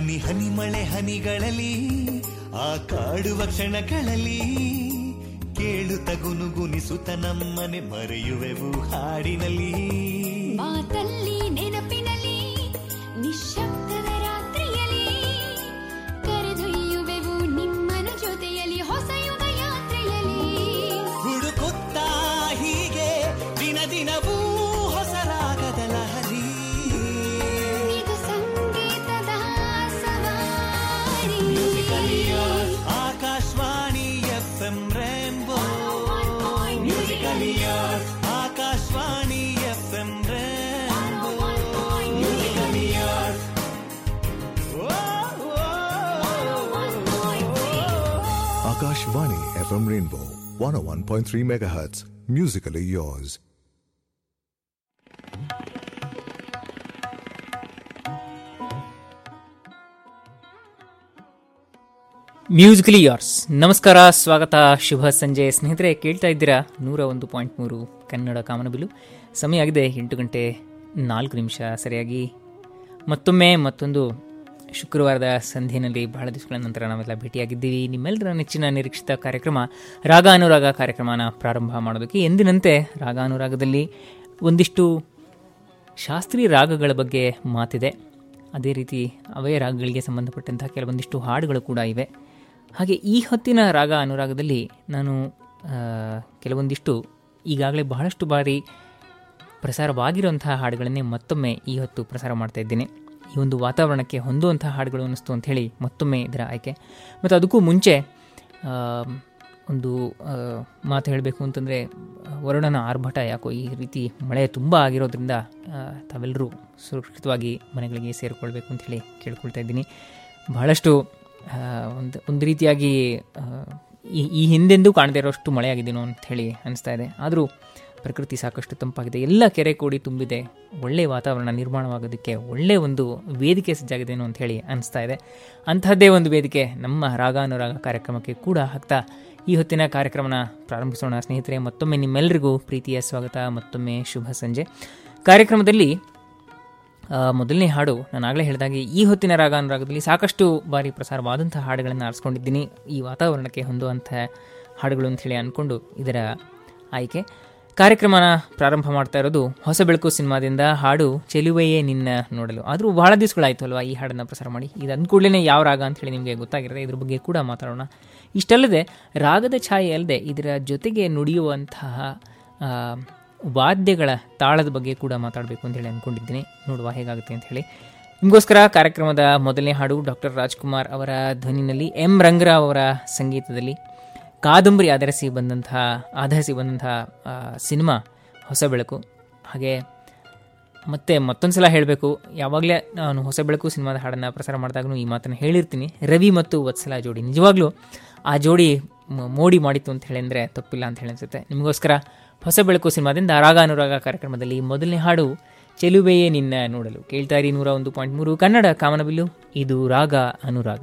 ಹನಿ ಹನಿ ಮಳೆ ಹನಿಗಳಲ್ಲಿ ಆ ಕಾಡುವ ಕ್ಷಣಗಳಲ್ಲಿ ಕೇಳು ಗುನುಗುನಿಸುತ್ತ ನಮ್ಮನೆ ಮರೆಯುವೆವು ಹಾಡಿನಲ್ಲಿ. ಮಾತಲ್ಲಿ FM Rainbow 101.3 MHz. Musically yours. Musically yours ನಮಸ್ಕಾರ, ಸ್ವಾಗತ, ಶುಭ ಸಂಜೆ ಸ್ನೇಹಿತರೆ, ಕೇಳ್ತಾ ಇದ್ದೀರಾ ನೂರ ಒಂದು ಪಾಯಿಂಟ್ ಮೂರು ಕನ್ನಡ ಕಾಮನಬಿಲು ಸಮಯ ಆಗಿದೆ ಎಂಟು ಗಂಟೆ ನಾಲ್ಕು ನಿಮಿಷ ಸರಿಯಾಗಿ ಮತ್ತೊಮ್ಮೆ ಮತ್ತೊಂದು ಶುಕ್ರವಾರದ ಸಂಧ್ಯೆಯಲ್ಲಿ ಬಹಳ ದಿವಸಗಳ ನಂತರ ನಾವೆಲ್ಲ ಭೇಟಿಯಾಗಿದ್ದೀವಿ. ನಿಮ್ಮೆಲ್ಲರ ನೆಚ್ಚಿನ ನಿರೀಕ್ಷಿತ ಕಾರ್ಯಕ್ರಮ ರಾಗ ಅನುರಾಗ ಕಾರ್ಯಕ್ರಮನ ಪ್ರಾರಂಭ ಮಾಡೋದಕ್ಕೆ ಎಂದಿನಂತೆ ರಾಗ ಅನುರಾಗದಲ್ಲಿ ಒಂದಿಷ್ಟು ಶಾಸ್ತ್ರೀಯ ರಾಗಗಳ ಬಗ್ಗೆ ಮಾತಿದೆ. ಅದೇ ರೀತಿ ಅವೇ ರಾಗಗಳಿಗೆ ಸಂಬಂಧಪಟ್ಟಂತಹ ಕೆಲವೊಂದಿಷ್ಟು ಹಾಡುಗಳು ಕೂಡ ಇವೆ. ಹಾಗೆ ಈ ಹೊತ್ತಿನ ರಾಗ ಅನುರಾಗದಲ್ಲಿ ನಾನು ಕೆಲವೊಂದಿಷ್ಟು ಈಗಾಗಲೇ ಬಹಳಷ್ಟು ಬಾರಿ ಪ್ರಸಾರವಾಗಿರುವಂತಹ ಹಾಡುಗಳನ್ನೇ ಮತ್ತೊಮ್ಮೆ ಈ ಹೊತ್ತು ಪ್ರಸಾರ ಮಾಡ್ತಾ ಇದ್ದೇನೆ. ಈ ಒಂದು ವಾತಾವರಣಕ್ಕೆ ಹೊಂದುವಂಥ ಹಾಡುಗಳು ಅನ್ನಿಸ್ತು ಅಂಥೇಳಿ ಮತ್ತೊಮ್ಮೆ ಇದರ ಆಯ್ಕೆ. ಮತ್ತು ಅದಕ್ಕೂ ಮುಂಚೆ ಒಂದು ಮಾತು ಹೇಳಬೇಕು ಅಂತಂದರೆ, ವರುಣನ ಆರ್ಭಟ ಯಾಕೋ ಈ ರೀತಿ ಮಳೆ ತುಂಬ ಆಗಿರೋದ್ರಿಂದ ತಾವೆಲ್ಲರೂ ಸುರಕ್ಷಿತವಾಗಿ ಮನೆಗಳಿಗೆ ಸೇರಿಕೊಳ್ಬೇಕು ಹೇಳಿ ಕೇಳ್ಕೊಳ್ತಾ ಇದ್ದೀನಿ. ಬಹಳಷ್ಟು ಒಂದು ಒಂದು ರೀತಿಯಾಗಿ ಈ ಈ ಹಿಂದೆಂದೂ ಕಾಣದೇ ಇರೋಷ್ಟು ಮಳೆ ಅಂತ ಅಂಥೇಳಿ ಅನಿಸ್ತಾ ಇದೆ. ಆದರೂ ಪ್ರಕೃತಿ ಸಾಕಷ್ಟು ತಂಪಾಗಿದೆ. ಎಲ್ಲ ಕೆರೆ ಕೂಡಿ ತುಂಬಿದೆ. ಒಳ್ಳೆಯ ವಾತಾವರಣ ನಿರ್ಮಾಣವಾಗೋದಕ್ಕೆ ಒಳ್ಳೆಯ ಒಂದು ವೇದಿಕೆ ಸಜ್ಜಾಗಿದೇನು ಅಂತ ಹೇಳಿ ಅನಿಸ್ತಾ ಇದೆ. ಅಂಥದ್ದೇ ಒಂದು ವೇದಿಕೆ ನಮ್ಮ ರಾಗಾನುರಾಗ ಕಾರ್ಯಕ್ರಮಕ್ಕೆ ಕೂಡ ಹಾಕ್ತಾ ಈ ಹೊತ್ತಿನ ಕಾರ್ಯಕ್ರಮನ ಪ್ರಾರಂಭಿಸೋಣ. ಸ್ನೇಹಿತರೆ, ಮತ್ತೊಮ್ಮೆ ನಿಮ್ಮೆಲ್ಲರಿಗೂ ಪ್ರೀತಿಯ ಸ್ವಾಗತ, ಮತ್ತೊಮ್ಮೆ ಶುಭ ಸಂಜೆ. ಕಾರ್ಯಕ್ರಮದಲ್ಲಿ ಮೊದಲನೇ ಹಾಡು ನಾನು ಆಗಲೇ ಹೇಳಿದಾಗೆ ಈ ಹೊತ್ತಿನ ರಾಗ ಅನುರಾಗದಲ್ಲಿ ಸಾಕಷ್ಟು ಬಾರಿ ಪ್ರಸಾರವಾದಂಥ ಹಾಡುಗಳನ್ನು ಆರಿಸ್ಕೊಂಡಿದ್ದೀನಿ. ಈ ವಾತಾವರಣಕ್ಕೆ ಹೊಂದುವಂಥ ಹಾಡುಗಳು ಅಂಥೇಳಿ ಅಂದ್ಕೊಂಡು ಇದರ ಆಯ್ಕೆ. ಕಾರ್ಯಕ್ರಮನ ಪ್ರಾರಂಭ ಮಾಡ್ತಾ ಇರೋದು ಹೊಸ ಬೆಳಕು ಸಿನಿಮಾದಿಂದ ಹಾಡು ಚೆಲುವೆಯೇ ನಿನ್ನ ನೋಡಲು. ಆದರೂ ಬಹಳ ದಿವಸಗಳಾಯಿತು ಅಲ್ವಾ ಈ ಹಾಡನ್ನು ಪ್ರಸಾರ ಮಾಡಿ? ಇದು ಅಂದ್ಕೂಡಲೇ ಯಾವ ರಾಗ ಅಂಥೇಳಿ ನಿಮಗೆ ಗೊತ್ತಾಗಿರುತ್ತೆ. ಇದ್ರ ಬಗ್ಗೆ ಕೂಡ ಮಾತಾಡೋಣ. ಇಷ್ಟಲ್ಲದೆ ರಾಗದ ಛಾಯೆ ಅಲ್ಲದೆ ಇದರ ಜೊತೆಗೆ ನುಡಿಯುವಂತಹ ವಾದ್ಯಗಳ ತಾಳದ ಬಗ್ಗೆ ಕೂಡ ಮಾತಾಡಬೇಕು ಅಂತ ಹೇಳಿ ಅಂದ್ಕೊಂಡಿದ್ದೀನಿ ನೋಡುವ ಹೇಗಾಗುತ್ತೆ ಅಂತ ಹೇಳಿ. ನಿಮಗೋಸ್ಕರ ಕಾರ್ಯಕ್ರಮದ ಮೊದಲನೇ ಹಾಡು ಡಾಕ್ಟರ್ ರಾಜ್ಕುಮಾರ್ ಅವರ ಧ್ವನಿನಲ್ಲಿ ಎಂ ರಂಗರಾವ್ ಅವರ ಸಂಗೀತದಲ್ಲಿ. ಕಾದಂಬರಿ ಆಧರಿಸಿ ಬಂದಂತಹ ಆಧರಿಸಿ ಬಂದಂತಹ ಸಿನಿಮಾ ಹೊಸ ಬೆಳಕು. ಹಾಗೆ ಮತ್ತೆ ಮತ್ತೊಂದು ಸಲ ಹೇಳಬೇಕು, ಯಾವಾಗಲೇ ನಾನು ಹೊಸ ಬೆಳಕು ಸಿನಿಮಾದ ಹಾಡನ್ನು ಪ್ರಸಾರ ಮಾಡಿದಾಗೂ ಈ ಮಾತನ್ನು ಹೇಳಿರ್ತೀನಿ. ರವಿ ಮತ್ತು ವತ್ಸಲ ಜೋಡಿ. ನಿಜವಾಗ್ಲೂ ಆ ಜೋಡಿ ಮೋಡಿ ಮಾಡಿತ್ತು ಅಂತ ಹೇಳಿ ಅಂದರೆ ತಪ್ಪಿಲ್ಲ ಅಂತ ಹೇಳಿ ಅನಿಸುತ್ತೆ ನಿಮಗೋಸ್ಕರ ಹೊಸ ಬೆಳಕು ಸಿನಿಮಾದಿಂದ ರಾಗ ಅನುರಾಗ ಕಾರ್ಯಕ್ರಮದಲ್ಲಿ ಮೊದಲನೇ ಹಾಡು, ಚೆಲುವೆಯೇ ನಿನ್ನ ನೋಡಲು. ಕೇಳ್ತಾ ಇರಿ ನೂರ ಒಂದು ಪಾಯಿಂಟ್ ಮೂರು ಕನ್ನಡ ಕಾಮನಬಿಲ್ಲು. ಇದು ರಾಗ ಅನುರಾಗ.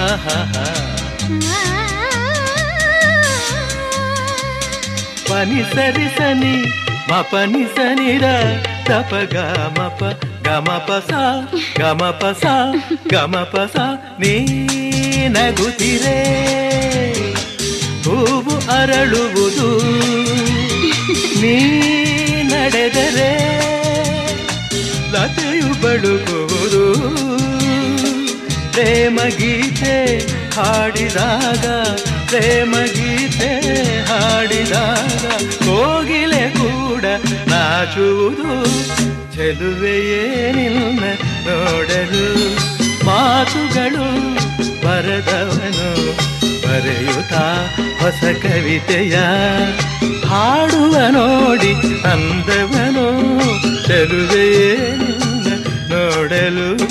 ಆಹಾಹಾ ಪನಿ ಸರಿ ಸನಿ ಮ ಪನಿ ಸನಿರ ತಪ ಗಮ ಪ ಗಮ ಪ ಸ ಗಮ ಪ ಸ ಗಮ ಪ ಸ, ನೀ ನಗುತ್ತಿರೆ. ಹೂವು ಅರಳುವುದು, ನೀ ನಡೆದರೆ. ಬಳುಕುವುದು. ಪ್ರೇಮ ಗೀತೆ ಹಾಡಿದಾಗ ಪ್ರೇಮ ಗೀತೆ ಹಾಡಿದಾಗ ಕೋಗಿಲೆ ಕೂಡ ನಾಚುವುದು. ಚೆಲುವೆಯೇ ನಿನ್ನ ನೋಡಲು, ಮಾತುಗಳು ಬರದವನು ಬರೆಯುತ್ತ ಹೊಸ ಕವಿತೆಯ ಹಾಡುವ ನೋಡಿ ಅಂದವನು. ಚೆಲುವೆಯೇ ನಿನ್ನ ನೋಡಲು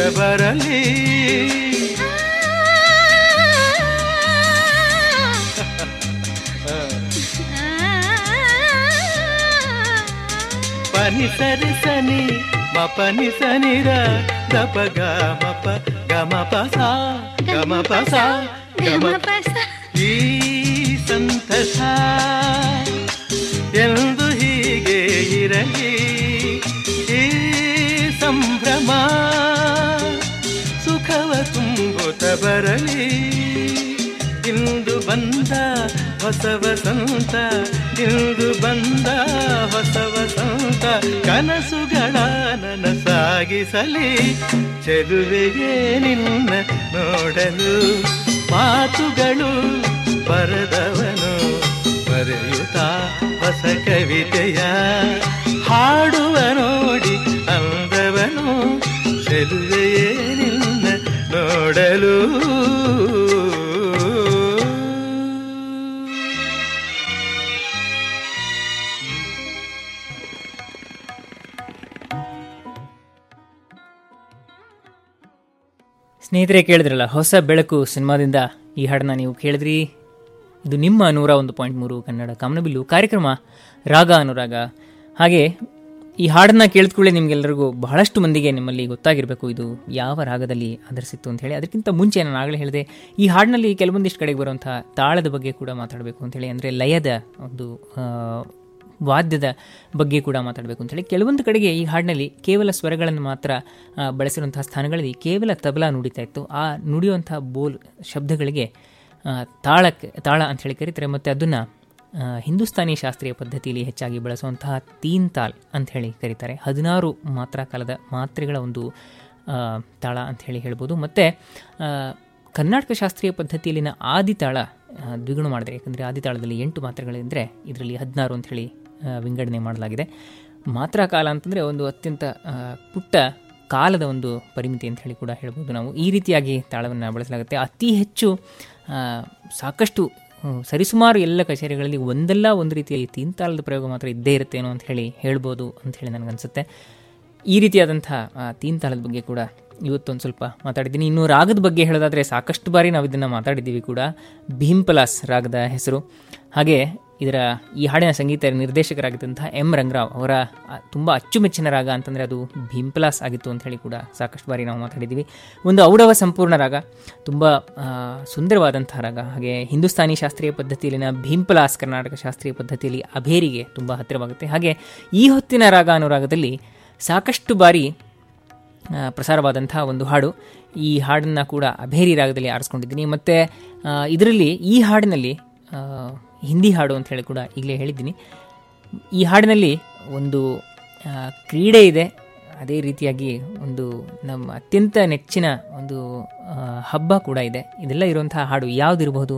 ಬರಲಿ ಪನಿ ಸರಿ ಸನಿ ಮ ಪನಿ ಸನಿರ ದಪ ಗಮ ಪ ಗಮ ಪ ಸ ಗಮ ಪ ಸ ಗಮ ಪ ಈ ಸಂತಸ ಎಂದು ಹೀಗೆ ಇರಲಿ ಈ ಸಂಭ್ರಮ ಸುಖವ ತುಂಬುತ್ತ ಬರಲಿ. ಇಂದು ಬಂದ ಹೊಸ ವಸಂತ, ಇಂದು ಬಂದ ಹೊಸ ವಸಂತ, ಕನಸುಗಳ ನನಸಾಗಿಸಲಿ. ಚದುವೆಗೆ ನಿನ್ನ ನೋಡಲು ಮಾತುಗಳು ಬರದವನು ಬರೆಯುತ್ತಾ ಹೊಸ ಕವಿತೆಯ ಹಾಡುವ ನೋಡಿ. ನೋಡಲು. ಸ್ನೇಹಿತರೆ ಕೇಳಿದ್ರಲ್ಲ, ಹೊಸ ಬೆಳಕು ಸಿನಿಮಾದಿಂದ ಈ ಹಾಡನ್ನ ನೀವು ಕೇಳಿದ್ರಿ? ಇದು ನಿಮ್ಮ ನೂರ ಒಂದು ಪಾಯಿಂಟ್ ಮೂರು ಕನ್ನಡ ಕಾಮನಬಿಲ್ಲು ಕಾರ್ಯಕ್ರಮ, ರಾಗ ಅನುರಾಗ. ಹಾಗೆ ಈ ಹಾಡನ್ನ ಕೇಳಿದ್ಕೊಳ್ಳಿ ನಿಮ್ಗೆಲ್ಲರಿಗೂ ಬಹಳಷ್ಟು ಮಂದಿಗೆ ನಿಮ್ಮಲ್ಲಿ ಗೊತ್ತಾಗಿರಬೇಕು. ಇದು ಯಾವ ರಾಗದಲ್ಲಿ ಆಧರಿಸಿತ್ತು ಅಂತ ಹೇಳಿ. ಅದಕ್ಕಿಂತ ಮುಂಚೆ ನಾನು ಆಗಲೇ ಹೇಳಿದೆ, ಈ ಹಾಡಿನಲ್ಲಿ ಕೆಲವೊಂದಿಷ್ಟು ಕಡೆಗೆ ಬರುವಂತಹ ತಾಳದ ಬಗ್ಗೆ ಕೂಡ ಮಾತಾಡಬೇಕು ಅಂತ ಹೇಳಿ, ಅಂದರೆ ಲಯದ ಒಂದು ವಾದ್ಯದ ಬಗ್ಗೆ ಕೂಡ ಮಾತಾಡಬೇಕು ಅಂತೇಳಿ ಕೆಲವೊಂದು ಕಡೆಗೆ ಈ ಹಾಡಿನಲ್ಲಿ ಕೇವಲ ಸ್ವರಗಳನ್ನು ಮಾತ್ರ ಬಳಸಿರುವಂತಹ ಸ್ಥಾನಗಳಲ್ಲಿ ಕೇವಲ ತಬಲಾ ನುಡಿತಾ ಇತ್ತು. ಆ ನುಡಿಯುವಂತಹ ಬೋಲ್ ಶಬ್ದಗಳಿಗೆ ತಾಳಕ್ಕೆ, ತಾಳ ಅಂತ ಹೇಳಿ ಕರೀತಾರೆ. ಮತ್ತು ಅದನ್ನು ಹಿಂದೂಸ್ತಾನಿ ಶಾಸ್ತ್ರೀಯ ಪದ್ಧತಿಯಲ್ಲಿ ಹೆಚ್ಚಾಗಿ ಬಳಸುವಂತಹ ತೀನ್ ತಾಲ್ ಹೇಳಿ ಕರೀತಾರೆ. ಹದಿನಾರು ಮಾತ್ರಾ ಕಾಲದ ಮಾತ್ರೆಗಳ ಒಂದು ತಾಳ ಅಂತ ಹೇಳಿ ಹೇಳ್ಬೋದು. ಮತ್ತು ಕರ್ನಾಟಕ ಶಾಸ್ತ್ರೀಯ ಪದ್ಧತಿಯಲ್ಲಿನ ಆದಿತಾಳ ದ್ವಿಗುಣ ಮಾಡಿದೆ ಯಾಕಂದರೆ ಆದಿತಾಳದಲ್ಲಿ ಎಂಟು ಮಾತ್ರೆಗಳಿದ್ದರೆ ಇದರಲ್ಲಿ ಹದಿನಾರು ಹೇಳಿ ವಿಂಗಡಣೆ ಮಾಡಲಾಗಿದೆ. ಮಾತ್ರಾ ಕಾಲ ಅಂತಂದರೆ ಒಂದು ಅತ್ಯಂತ ಪುಟ್ಟ ಕಾಲದ ಒಂದು ಪರಿಮಿತಿ ಅಂತ ಹೇಳಿ ಕೂಡ ಹೇಳ್ಬೋದು ನಾವು. ಈ ರೀತಿಯಾಗಿ ತಾಳವನ್ನು ಬಳಸಲಾಗುತ್ತೆ. ಅತಿ ಹೆಚ್ಚು ಸಾಕಷ್ಟು ಸರಿಸುಮಾರು ಎಲ್ಲ ಕಚೇರಿಗಳಲ್ಲಿ ಒಂದಲ್ಲ ಒಂದು ರೀತಿಯ ಈ ತೀನ್ತಾಳದ ಪ್ರಯೋಗ ಮಾತ್ರ ಇದ್ದೇ ಇರುತ್ತೇನೋ ಅಂತ ಹೇಳಿ ಹೇಳ್ಬೋದು ಅಂತ ಹೇಳಿ ನನಗನ್ಸುತ್ತೆ. ಈ ರೀತಿಯಾದಂಥ ತೀಂತಾಲದ ಬಗ್ಗೆ ಕೂಡ ಇವತ್ತೊಂದು ಸ್ವಲ್ಪ ಮಾತಾಡಿದ್ದೀನಿ. ಇನ್ನು ರಾಗದ ಬಗ್ಗೆ ಹೇಳೋದಾದರೆ ಸಾಕಷ್ಟು ಬಾರಿ ನಾವು ಇದನ್ನು ಮಾತಾಡಿದ್ದೀವಿ ಕೂಡ. ಭೀಂಪಲಾಸ್ ರಾಗದ ಹೆಸರು. ಹಾಗೆ ಇದರ ಈ ಹಾಡಿನ ಸಂಗೀತ ನಿರ್ದೇಶಕರಾಗಿದ್ದಂತಹ ಎಂ ರಂಗರಾವ್ ಅವರ ತುಂಬ ಅಚ್ಚುಮೆಚ್ಚಿನ ರಾಗ ಅಂತಂದರೆ ಅದು ಭೀಂಪ್ಲಾಸ್ ಆಗಿತ್ತು ಅಂತ ಹೇಳಿ ಕೂಡ ಸಾಕಷ್ಟು ಬಾರಿ ನಾವು ಮಾತಾಡಿದ್ದೀವಿ. ಒಂದು ಔಡವ ಸಂಪೂರ್ಣ ರಾಗ, ತುಂಬ ಸುಂದರವಾದಂತಹ ರಾಗ. ಹಾಗೆ ಹಿಂದೂಸ್ತಾನಿ ಶಾಸ್ತ್ರೀಯ ಪದ್ಧತಿಯಲ್ಲಿನ ಭೀಂಪ್ಲಾಸ್ ಕರ್ನಾಟಕ ಶಾಸ್ತ್ರೀಯ ಪದ್ಧತಿಯಲ್ಲಿ ಅಭೇರಿಗೆ ತುಂಬ ಹತ್ತಿರವಾಗುತ್ತೆ. ಹಾಗೆ ಈ ಹೊತ್ತಿನ ರಾಗ ಅನ್ನೋ ರಾಗದಲ್ಲಿ ಸಾಕಷ್ಟು ಬಾರಿ ಪ್ರಸಾರವಾದಂಥ ಒಂದು ಹಾಡು. ಈ ಹಾಡನ್ನು ಕೂಡ ಅಭೇರಿ ರಾಗದಲ್ಲಿ ಆರಿಸ್ಕೊಂಡಿದ್ದೀನಿ. ಮತ್ತು ಇದರಲ್ಲಿ ಈ ಹಾಡಿನಲ್ಲಿ ಹಿಂದಿ ಹಾಡು ಅಂತ ಹೇಳಿ ಕೂಡ ಈಗಲೇ ಹೇಳಿದ್ದೀನಿ. ಈ ಹಾಡಿನಲ್ಲಿ ಒಂದು ಕ್ರೀಡೆ ಇದೆ. ಅದೇ ರೀತಿಯಾಗಿ ಒಂದು ನಮ್ಮ ಅತ್ಯಂತ ನೆಚ್ಚಿನ ಒಂದು ಹಬ್ಬ ಕೂಡ ಇದೆ. ಇದೆಲ್ಲ ಇರುವಂತಹ ಹಾಡು ಯಾವುದಿರಬಹುದು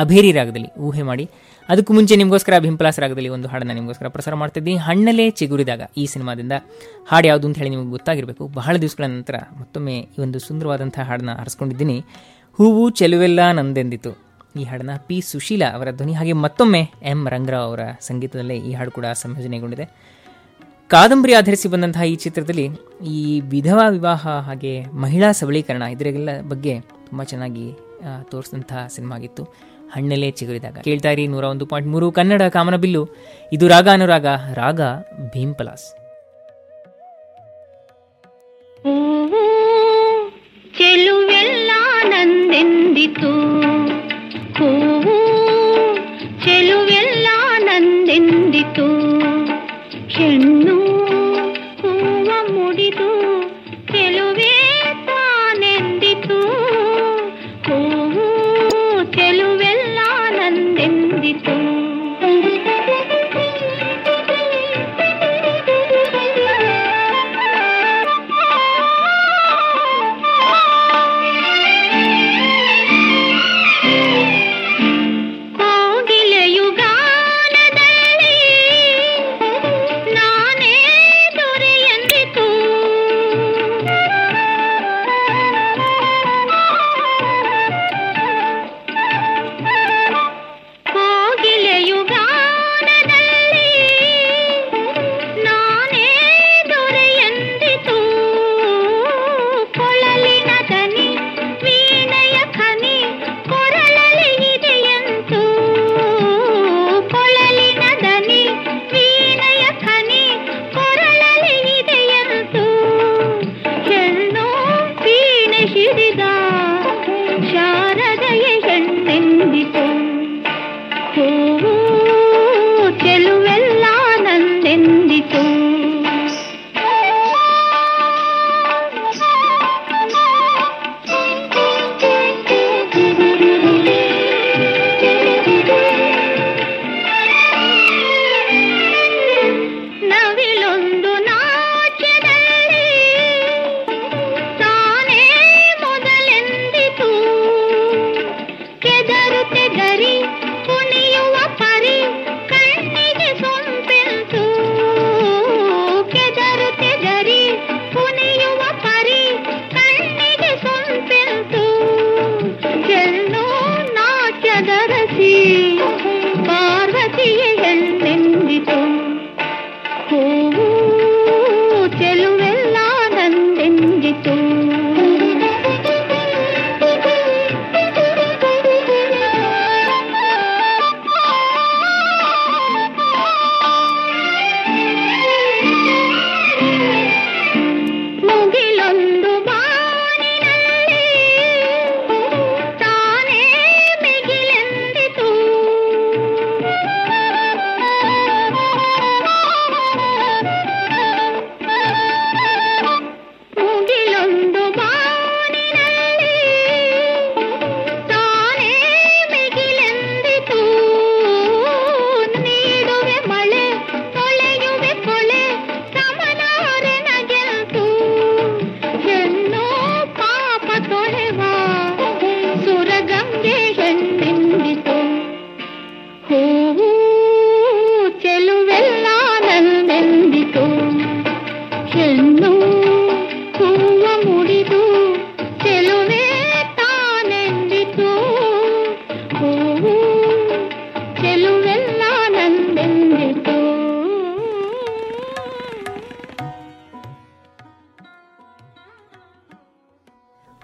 ಅಭೇರಿ ರಾಗದಲ್ಲಿ ಊಹೆ ಮಾಡಿ. ಅದಕ್ಕೂ ಮುಂಚೆ ನಿಮಗೋಸ್ಕರ ಭಿಂಪಲಾಸ್ ರಾಗದಲ್ಲಿ ಒಂದು ಹಾಡನ್ನು ನಿಮಗೋಸ್ಕರ ಪ್ರಸಾರ ಮಾಡ್ತಿದ್ದೀನಿ. ಹಣ್ಣಲ್ಲೇ ಚಿಗುರಿದಾಗ ಈ ಸಿನಿಮಾದಿಂದ ಹಾಡು ಯಾವುದು ಅಂತ ಹೇಳಿ ನಿಮಗೆ ಗೊತ್ತಾಗಿರಬೇಕು. ಬಹಳ ದಿವಸಗಳ ನಂತರ ಮತ್ತೊಮ್ಮೆ ಈ ಒಂದು ಸುಂದರವಾದಂಥ ಹಾಡನ್ನ ಹರಿಸ್ಕೊಂಡಿದ್ದೀನಿ. ಹೂವು ಚೆಲುವೆಲ್ಲ ನಂದೆಂದಿತು. ಈ ಹಾಡನ್ನ ಪಿ ಸುಶೀಲಾ ಅವರ ಧ್ವನಿ ಹಾಗೆ ಮತ್ತೊಮ್ಮೆ ಎಂ ರಂಗರಾವ್ ಅವರ ಸಂಗೀತದಲ್ಲೇ ಈ ಹಾಡು ಕೂಡ ಸಂಯೋಜನೆಗೊಂಡಿದೆ. ಕಾದಂಬರಿ ಆಧರಿಸಿ ಬಂದಂತಹ ಈ ಚಿತ್ರದಲ್ಲಿ ಈ ವಿಧವಾ ವಿವಾಹ ಹಾಗೆ ಮಹಿಳಾ ಸಬಲೀಕರಣ ಇದರೆಲ್ಲ ಬಗ್ಗೆ ತುಂಬ ಚೆನ್ನಾಗಿ ತೋರಿಸಿದಂತಹ ಸಿನಿಮಾ ಆಗಿತ್ತು. ಹಣ್ಣಲ್ಲೇ ಚಿಗುರಿದಾಗ. ಕೇಳ್ತಾ ಇರಿ ನೂರ ಒಂದು ಪಾಯಿಂಟ್ ಮೂರು ಕನ್ನಡ ಕಾಮನಬಿಲ್ಲು ಇದು ರಾಗ ಅನುರಾಗ ರಾಗ ಭೀಂಪಲಾಸ್ ಪಲಾಸ್ ಚೆಲುವೆಲ್ಲ ನಂದೆಂದಿತು? என்னும்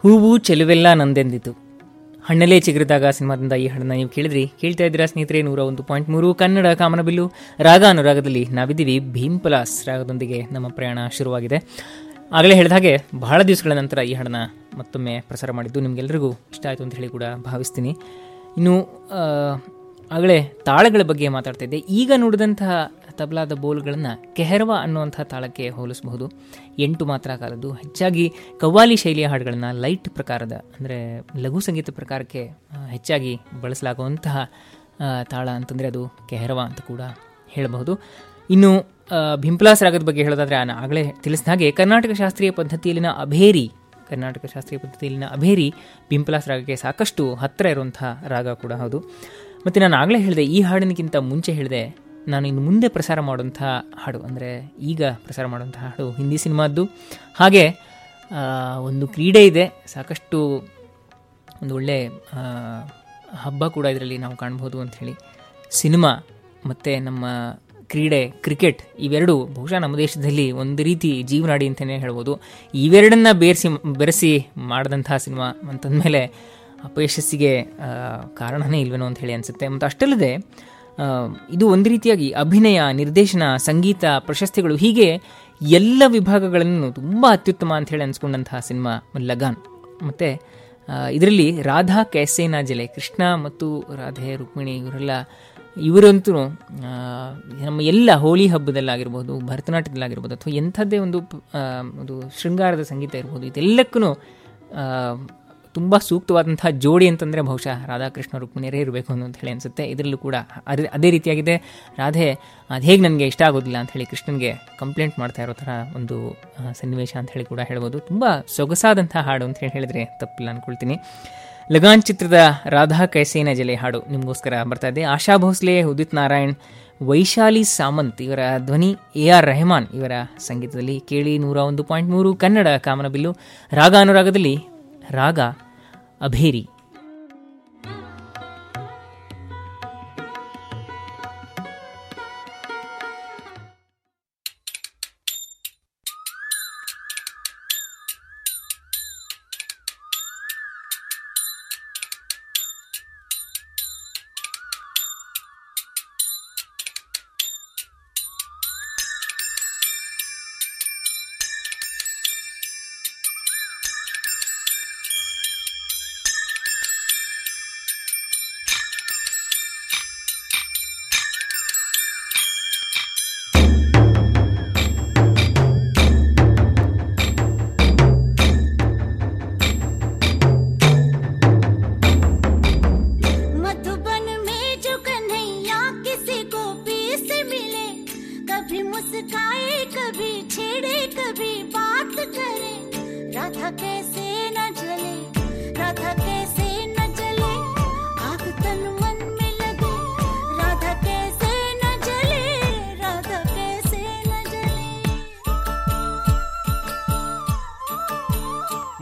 ಹೂವು ಚೆಲುವೆಲ್ಲ ನಂದೆಂದಿತು. ಹಣ್ಣಲ್ಲೇ ಚಿಗುರಿದಾಗ ಸಿನಿಮಾದಿಂದ ಈ ಹಾಡನ್ನ ನೀವು ಕೇಳಿದ್ರಿ. ಕೇಳ್ತಾ ಇದ್ದೀರಾ ಸ್ನೇಹಿತರೆ, ನೂರ ಒಂದು ಪಾಯಿಂಟ್ ಮೂರು ಕನ್ನಡ ಕಾಮನಬಿಲ್ಲು ರಾಗ ಅನುರಾಗದಲ್ಲಿ ನಾವಿದ್ದೀವಿ ಭೀಂಪಲಾಸ್ ರಾಗದೊಂದಿಗೆ ನಮ್ಮ ಪ್ರಯಾಣ ಶುರುವಾಗಿದೆ. ಆಗಲೇ ಹೇಳಿದ ಹಾಗೆ ಬಹಳ ದಿವಸಗಳ ನಂತರ ಈ ಹಾಡನ್ನ ಮತ್ತೊಮ್ಮೆ ಪ್ರಸಾರ ಮಾಡಿದ್ದು ನಿಮಗೆಲ್ಲರಿಗೂ ಇಷ್ಟ ಆಯಿತು ಅಂತ ಹೇಳಿ ಕೂಡ ಭಾವಿಸ್ತೀನಿ. ಇನ್ನು ಆಗಲೇ ತಾಳಗಳ ಬಗ್ಗೆ ಮಾತಾಡ್ತಾ ಇದ್ದೆ. ಈಗ ನೋಡಿದಂತಹ ತಬಲಾದ ಬೋಲ್ಗಳನ್ನು ಕೆಹರ್ವ ಅನ್ನುವಂಥ ತಾಳಕ್ಕೆ ಹೋಲಿಸಬಹುದು. ಎಂಟು ಮಾತ್ರ ಕಾಲದ್ದು. ಹೆಚ್ಚಾಗಿ ಕವ್ವಾಲಿ ಶೈಲಿಯ ಹಾಡುಗಳನ್ನು ಲೈಟ್ ಪ್ರಕಾರದ, ಅಂದರೆ ಲಘು ಸಂಗೀತ ಪ್ರಕಾರಕ್ಕೆ ಹೆಚ್ಚಾಗಿ ಬಳಸಲಾಗುವಂತಹ ತಾಳ ಅಂತಂದರೆ ಅದು ಕೆಹರವ ಅಂತ ಕೂಡ ಹೇಳಬಹುದು. ಇನ್ನು ಭಿಂಪ್ಲಾಸ್ ರಾಗದ ಬಗ್ಗೆ ಹೇಳೋದಾದರೆ ನಾನು ಆಗಲೇ ತಿಳಿಸಿದ ಹಾಗೆ ಕರ್ನಾಟಕ ಶಾಸ್ತ್ರೀಯ ಪದ್ಧತಿಯಲ್ಲಿನ ಅಭೇರಿ, ಕರ್ನಾಟಕ ಶಾಸ್ತ್ರೀಯ ಪದ್ಧತಿಯಲ್ಲಿನ ಅಭೇರಿ ಭಿಂಪ್ಲಾಸ್ ರಾಗಕ್ಕೆ ಸಾಕಷ್ಟು ಹತ್ತಿರ ಇರುವಂತಹ ರಾಗ ಕೂಡ ಹೌದು. ಮತ್ತು ನಾನು ಆಗಲೇ ಹೇಳಿದೆ ಈ ಹಾಡಿನಕ್ಕಿಂತ ಮುಂಚೆ ಹೇಳಿದೆ ನಾನು ಇನ್ನು ಮುಂದೆ ಪ್ರಸಾರ ಮಾಡುವಂಥ ಹಾಡು, ಅಂದರೆ ಈಗ ಪ್ರಸಾರ ಮಾಡುವಂಥ ಹಾಡು ಹಿಂದಿ ಸಿನಿಮಾದ್ದು. ಹಾಗೆ ಒಂದು ಕ್ರೀಡೆ ಇದೆ, ಸಾಕಷ್ಟು ಒಂದು ಒಳ್ಳೆ ಹಬ್ಬ ಕೂಡ ಇದರಲ್ಲಿ ನಾವು ಕಾಣ್ಬೋದು ಅಂಥೇಳಿ ಸಿನಿಮಾ ಮತ್ತು ನಮ್ಮ ಕ್ರೀಡೆ, ಕ್ರಿಕೆಟ್ ಇವೆರಡು ಬಹುಶಃ ನಮ್ಮ ದೇಶದಲ್ಲಿ ಒಂದು ರೀತಿ ಜೀವನಾಡಿ ಅಂತಲೇ ಹೇಳ್ಬೋದು. ಇವೆರಡನ್ನ ಬೇರೆಸಿ, ಬೆರೆಸಿ ಮಾಡಿದಂಥ ಸಿನಿಮಾ ಅಂತಂದಮೇಲೆ ಅಪಯಶಸ್ಸಿಗೆ ಕಾರಣನೇ ಇಲ್ವೇನೋ ಅಂತ ಹೇಳಿ ಅನಿಸುತ್ತೆ. ಮತ್ತು ಅಷ್ಟಲ್ಲದೆ ಇದು ಒಂದು ರೀತಿಯಾಗಿ ಅಭಿನಯ, ನಿರ್ದೇಶನ, ಸಂಗೀತ ಪ್ರಶಸ್ತಿಗಳು, ಹೀಗೆ ಎಲ್ಲ ವಿಭಾಗಗಳನ್ನು ತುಂಬ ಅತ್ಯುತ್ತಮ ಅಂತ ಹೇಳಿ ಅನಿಸ್ಕೊಂಡಂತಹ ಸಿನಿಮಾ ಲಗಾನ್. ಮತ್ತು ಇದರಲ್ಲಿ ರಾಧಾ, ಕೈಸೇನಾ, ಜಲೆ ಕೃಷ್ಣ ಮತ್ತು ರಾಧೆ, ರುಕ್ಮಿಣಿ ಇವರೆಲ್ಲ, ಇವರಂತೂ ನಮ್ಮ ಎಲ್ಲ ಹೋಳಿ ಹಬ್ಬದಲ್ಲಾಗಿರ್ಬೋದು, ಭರತನಾಟ್ಯದಲ್ಲಾಗಿರ್ಬೋದು ಅಥವಾ ಎಂಥದ್ದೇ ಒಂದು ಒಂದು ಶೃಂಗಾರದ ಸಂಗೀತ ಇರ್ಬೋದು, ಇದೆಲ್ಲಕ್ಕೂ ತುಂಬ ಸೂಕ್ತವಾದಂತಹ ಜೋಡಿ ಅಂತಂದರೆ ಬಹುಶಃ ರಾಧಾಕೃಷ್ಣ ರುಕ್ಮಿಣಿಯರೇ ಇರಬೇಕು ಅಂತ ಹೇಳಿ ಅನಿಸುತ್ತೆ. ಇದರಲ್ಲೂ ಕೂಡ ಅದೇ ಅದೇ ರೀತಿಯಾಗಿದೆ. ರಾಧೆ, ಅದು ಹೇಗೆ ನನಗೆ ಇಷ್ಟ ಆಗೋದಿಲ್ಲ ಅಂತ ಹೇಳಿ ಕೃಷ್ಣನಿಗೆ ಕಂಪ್ಲೇಂಟ್ ಮಾಡ್ತಾ ಇರೋ ಥರ ಒಂದು ಸನ್ನಿವೇಶ ಅಂತ ಹೇಳಿ ಕೂಡ ಹೇಳ್ಬೋದು. ತುಂಬ ಸೊಗಸಾದಂಥ ಹಾಡು ಅಂತ ಹೇಳಿ ಹೇಳಿದ್ರೆ ತಪ್ಪಿಲ್ಲ ಅಂದ್ಕೊಳ್ತೀನಿ ಲಗಾನ್ ಚಿತ್ರದ ರಾಧಾ ಕೈಸೇನ ಜಲೆ ಹಾಡು ನಿಮಗೋಸ್ಕರ ಬರ್ತಾ ಇದೆ. ಆಶಾ ಭೋಸ್ಲೆ, ಉದಿತ್ ನಾರಾಯಣ್, ವೈಶಾಲಿ ಸಾಮಂತ್ ಇವರ ಧ್ವನಿ ಎ ಆರ್ ರೆಹಮಾನ್ ಇವರ ಸಂಗೀತದಲ್ಲಿ ಕೇಳಿ ನೂರ ಒಂದು ಪಾಯಿಂಟ್ ಮೂರು ಕನ್ನಡ ಕಾಮನಬಿಲ್ಲು. ರಾಗ ಅನುರಾಗದಲ್ಲಿ ರಾಗ ಅಭೇರಿ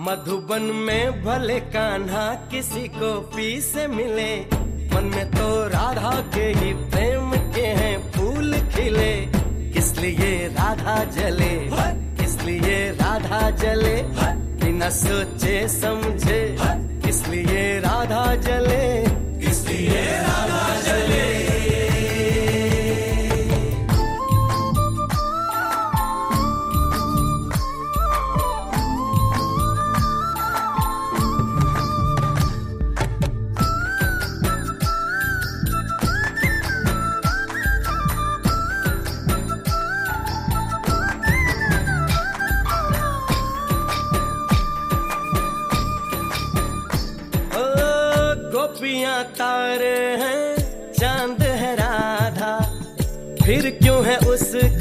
मधुबन में भले कान्हा किसी को पी से मिले, मन में तो राधा के ही प्रेम के हैं फूल खिले। किस लिए राधा जले किस लिए राधा जले बिना सोचे समझे किस लिए राधा जले किस लिए राधा जले sık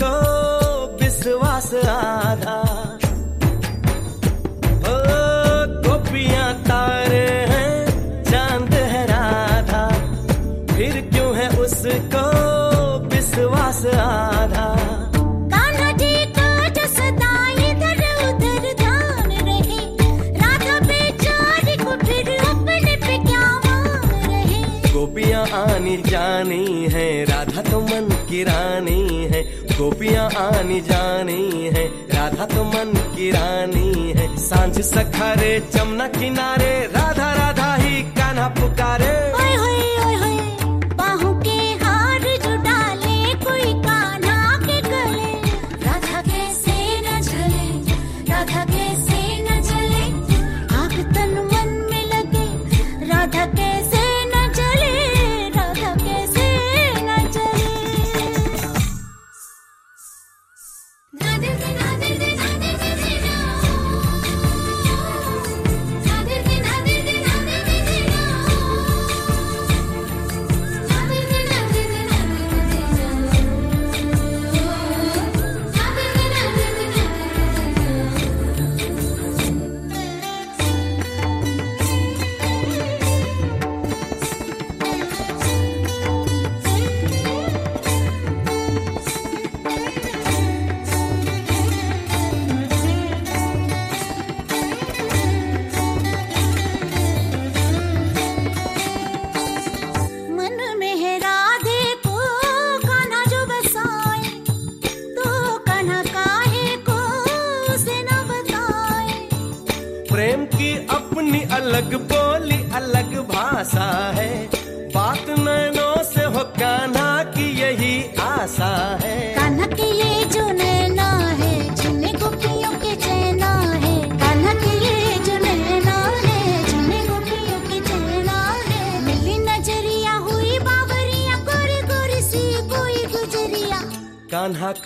गोपियाँ आनी जानी है, राधा तो मन की रानी है। साँझ सखारे चमना किनारे, राधा राधा ही कान्हा पुकारे। ओए होए, ओए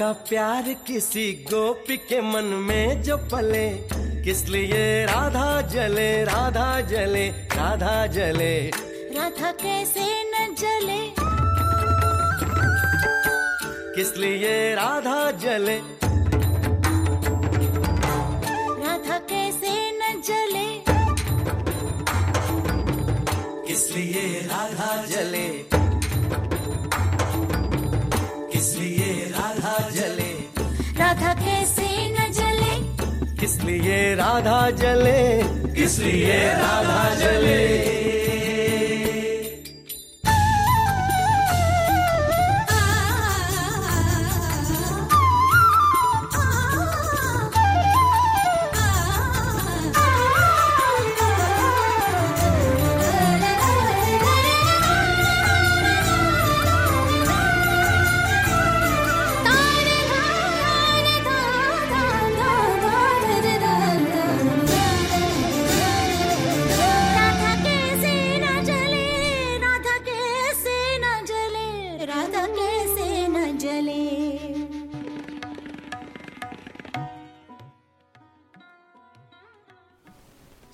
का प्यार किसी गोपी के मन में जो पले। किस लिए राधा जले राधा जले राधा जले। राधा कैसे न जले? किस लिए राधा जले? राधा कैसे न जले? किस लिए राधा जले? इसलिए राधा जले इसलिए राधा जले।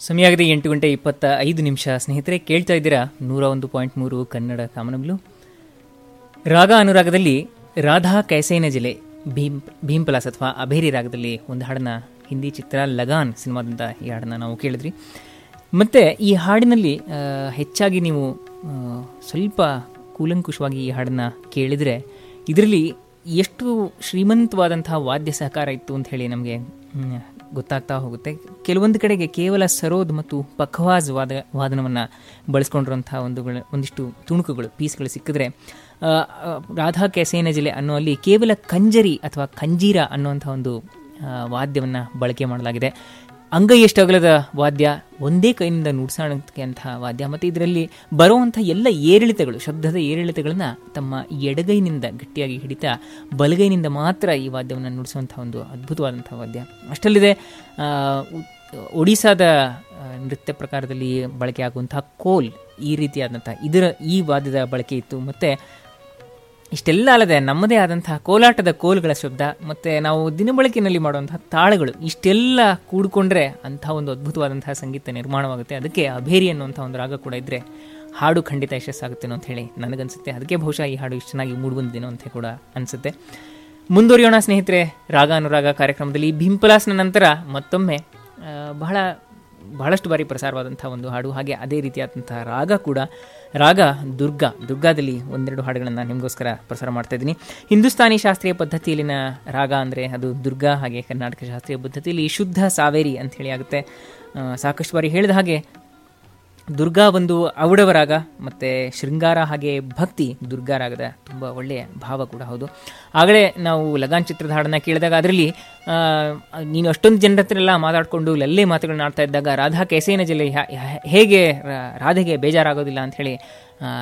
ಸಮಯ ಆಗಿದೆ ಎಂಟು ಗಂಟೆ ಇಪ್ಪತ್ತ ಐದು ನಿಮಿಷ. ಸ್ನೇಹಿತರೆ, ಕೇಳ್ತಾ ಇದ್ದೀರಾ? ನೂರ ಒಂದು ಪಾಯಿಂಟ್ ಮೂರು ಕನ್ನಡ ಕಾಮನಬ್ಲು. ರಾಗ ಅನುರಾಗದಲ್ಲಿ ರಾಧಾ ಕೈಸೇನ ಜಿಲೆ, ಭೀಮ್ ಭೀಮ್ ಪಲಾಸ್ ಅಥವಾ ಅಭೇರಿ ರಾಗದಲ್ಲಿ ಒಂದು ಹಾಡನ್ನ, ಹಿಂದಿ ಚಿತ್ರ ಲಗಾನ್ ಸಿನಿಮಾದಿಂದ ಈ ಹಾಡನ್ನ ನಾವು ಕೇಳಿದ್ರಿ ಮತ್ತು ಈ ಹಾಡಿನಲ್ಲಿ ಹೆಚ್ಚಾಗಿ ನೀವು ಸ್ವಲ್ಪ ಕೂಲಂಕುಷವಾಗಿ ಈ ಹಾಡನ್ನ ಕೇಳಿದರೆ, ಇದರಲ್ಲಿ ಎಷ್ಟು ಶ್ರೀಮಂತವಾದಂತಹ ವಾದ್ಯ ಸಹಕಾರ ಇತ್ತು ಅಂತ ಹೇಳಿ ನಮಗೆ ಗೊತ್ತಾಗ್ತಾ ಹೋಗುತ್ತೆ. ಕೆಲವೊಂದು ಕಡೆಗೆ ಕೇವಲ ಸರೋದ್ ಮತ್ತು ಪಖವಾಜ್ ವಾದ, ವಾದನವನ್ನು ಬಳಸ್ಕೊಂಡಿರುವಂಥ ಒಂದು ಒಂದಿಷ್ಟು ತುಣುಕುಗಳು, ಪೀಸ್ಗಳು ಸಿಕ್ಕಿದ್ರೆ ರಾಧಾ ಕೆಸೇನ ಜಿಲ್ಲೆ ಅನ್ನೋ ಅಲ್ಲಿ ಕೇವಲ ಕಂಜರಿ ಅಥವಾ ಕಂಜೀರ ಅನ್ನುವಂಥ ಒಂದು ವಾದ್ಯವನ್ನು ಬಳಕೆ ಮಾಡಲಾಗಿದೆ. ಅಂಗೈ ಅಗಲದ ವಾದ್ಯ ಒಂದೇ ಕೈಯಿಂದ ನುಡ್ಸಾಣಂತಹ ವಾದ್ಯ. ಮತ್ತು ಇದರಲ್ಲಿ ಬರುವಂಥ ಎಲ್ಲ ಏರಿಳಿತಗಳು ಶಬ್ದದ ಏರಿಳಿತಗಳನ್ನು ತಮ್ಮ ಎಡಗೈನಿಂದ ಗಟ್ಟಿಯಾಗಿ ಹಿಡಿತಾ ಬಲಗೈನಿಂದ ಮಾತ್ರ ಈ ವಾದ್ಯವನ್ನು ನುಡಿಸುವಂಥ ಒಂದು ಅದ್ಭುತವಾದಂಥ ವಾದ್ಯ. ಅಷ್ಟಲ್ಲದೆ ಆ, ನೃತ್ಯ ಪ್ರಕಾರದಲ್ಲಿ ಬಳಕೆ ಕೋಲ್ ಈ ರೀತಿಯಾದಂಥ ಇದರ ಈ ವಾದ್ಯದ ಬಳಕೆ ಇತ್ತು. ಮತ್ತು ಇಷ್ಟೆಲ್ಲ ಅಲ್ಲದೆ ನಮ್ಮದೇ ಆದಂತಹ ಕೋಲಾಟದ ಕೋಲುಗಳ ಶಬ್ದ, ಮತ್ತು ನಾವು ದಿನಬಳಕಿನಲ್ಲಿ ಮಾಡುವಂತಹ ತಾಳಗಳು, ಇಷ್ಟೆಲ್ಲ ಕೂಡಿಕೊಂಡ್ರೆ ಅಂತಹ ಒಂದು ಅದ್ಭುತವಾದಂತಹ ಸಂಗೀತ ನಿರ್ಮಾಣವಾಗುತ್ತೆ. ಅದಕ್ಕೆ ಅಭೇರಿ ಅನ್ನುವಂಥ ಒಂದು ರಾಗ ಕೂಡ ಇದ್ದರೆ ಹಾಡು ಖಂಡಿತ ಯಶಸ್ಸಾಗುತ್ತೇನೋ ಅಂತ ಹೇಳಿ ನನಗನ್ಸುತ್ತೆ. ಅದಕ್ಕೆ ಬಹುಶಃ ಈ ಹಾಡು ಇಷ್ಟು ಚೆನ್ನಾಗಿ ಬಂದಿದೆ ಅಂತ ಕೂಡ ಅನಿಸುತ್ತೆ. ಮುಂದುವರಿಯೋಣ ಸ್ನೇಹಿತರೆ, ರಾಗ ಅನುರಾಗ ಕಾರ್ಯಕ್ರಮದಲ್ಲಿ ಭೀಂಪಲಾಸ್ನ ನಂತರ ಮತ್ತೊಮ್ಮೆ ಬಹಳ, ಬಹಳಷ್ಟು ಬಾರಿ ಪ್ರಸಾರವಾದಂಥ ಒಂದು ಹಾಡು, ಹಾಗೆ ಅದೇ ರೀತಿಯಾದಂತಹ ರಾಗ ಕೂಡ ರಾಗ, ದುರ್ಗಾ, ದುರ್ಗಾದಲ್ಲಿ ಒಂದೆರಡು ಹಾಡುಗಳನ್ನು ನಿಮಗೋಸ್ಕರ ಪ್ರಸಾರ ಮಾಡ್ತಾ ಇದ್ದೀನಿ. ಹಿಂದೂಸ್ತಾನಿ ಶಾಸ್ತ್ರೀಯ ಪದ್ಧತಿಯಲ್ಲಿನ ರಾಗ ಅಂದರೆ ಅದು ದುರ್ಗಾ ಹಾಗೆ ಕರ್ನಾಟಕ ಶಾಸ್ತ್ರೀಯ ಪದ್ಧತಿಯಲ್ಲಿ ಶುದ್ಧ ಸಾವೇರಿ ಅಂತ ಹೇಳಿ ಆಗುತ್ತೆ. ಸಾಕಷ್ಟು ಬಾರಿ ಹೇಳಿದ ಹಾಗೆ ದುರ್ಗಾ ಒಂದು ಔಡವ ರಾಗ ಮತ್ತು ಶೃಂಗಾರ ಹಾಗೆ ಭಕ್ತಿ ದುರ್ಗಾ ರಾಗದ ತುಂಬ ಒಳ್ಳೆಯ ಭಾವ ಕೂಡ ಹೌದು. ಆಗಲೇ ನಾವು ಲಗಾನ್ ಚಿತ್ರದ ಹಾಡನ್ನ ಕೇಳಿದಾಗ ಅದರಲ್ಲಿ ನೀನು ಅಷ್ಟೊಂದು ಜನರ ಹತ್ರ ಎಲ್ಲ ಮಾತಾಡಿಕೊಂಡು ಲಲ್ಲೆ ಮಾತುಗಳನ್ನ ಆಡ್ತಾ ಇದ್ದಾಗ ರಾಧಾ, ಕೆಸೇನ ಜಿಲ್ಲೆ ಹೇಗೆ ರಾಧೆಗೆ ಬೇಜಾರಾಗೋದಿಲ್ಲ ಅಂಥೇಳಿ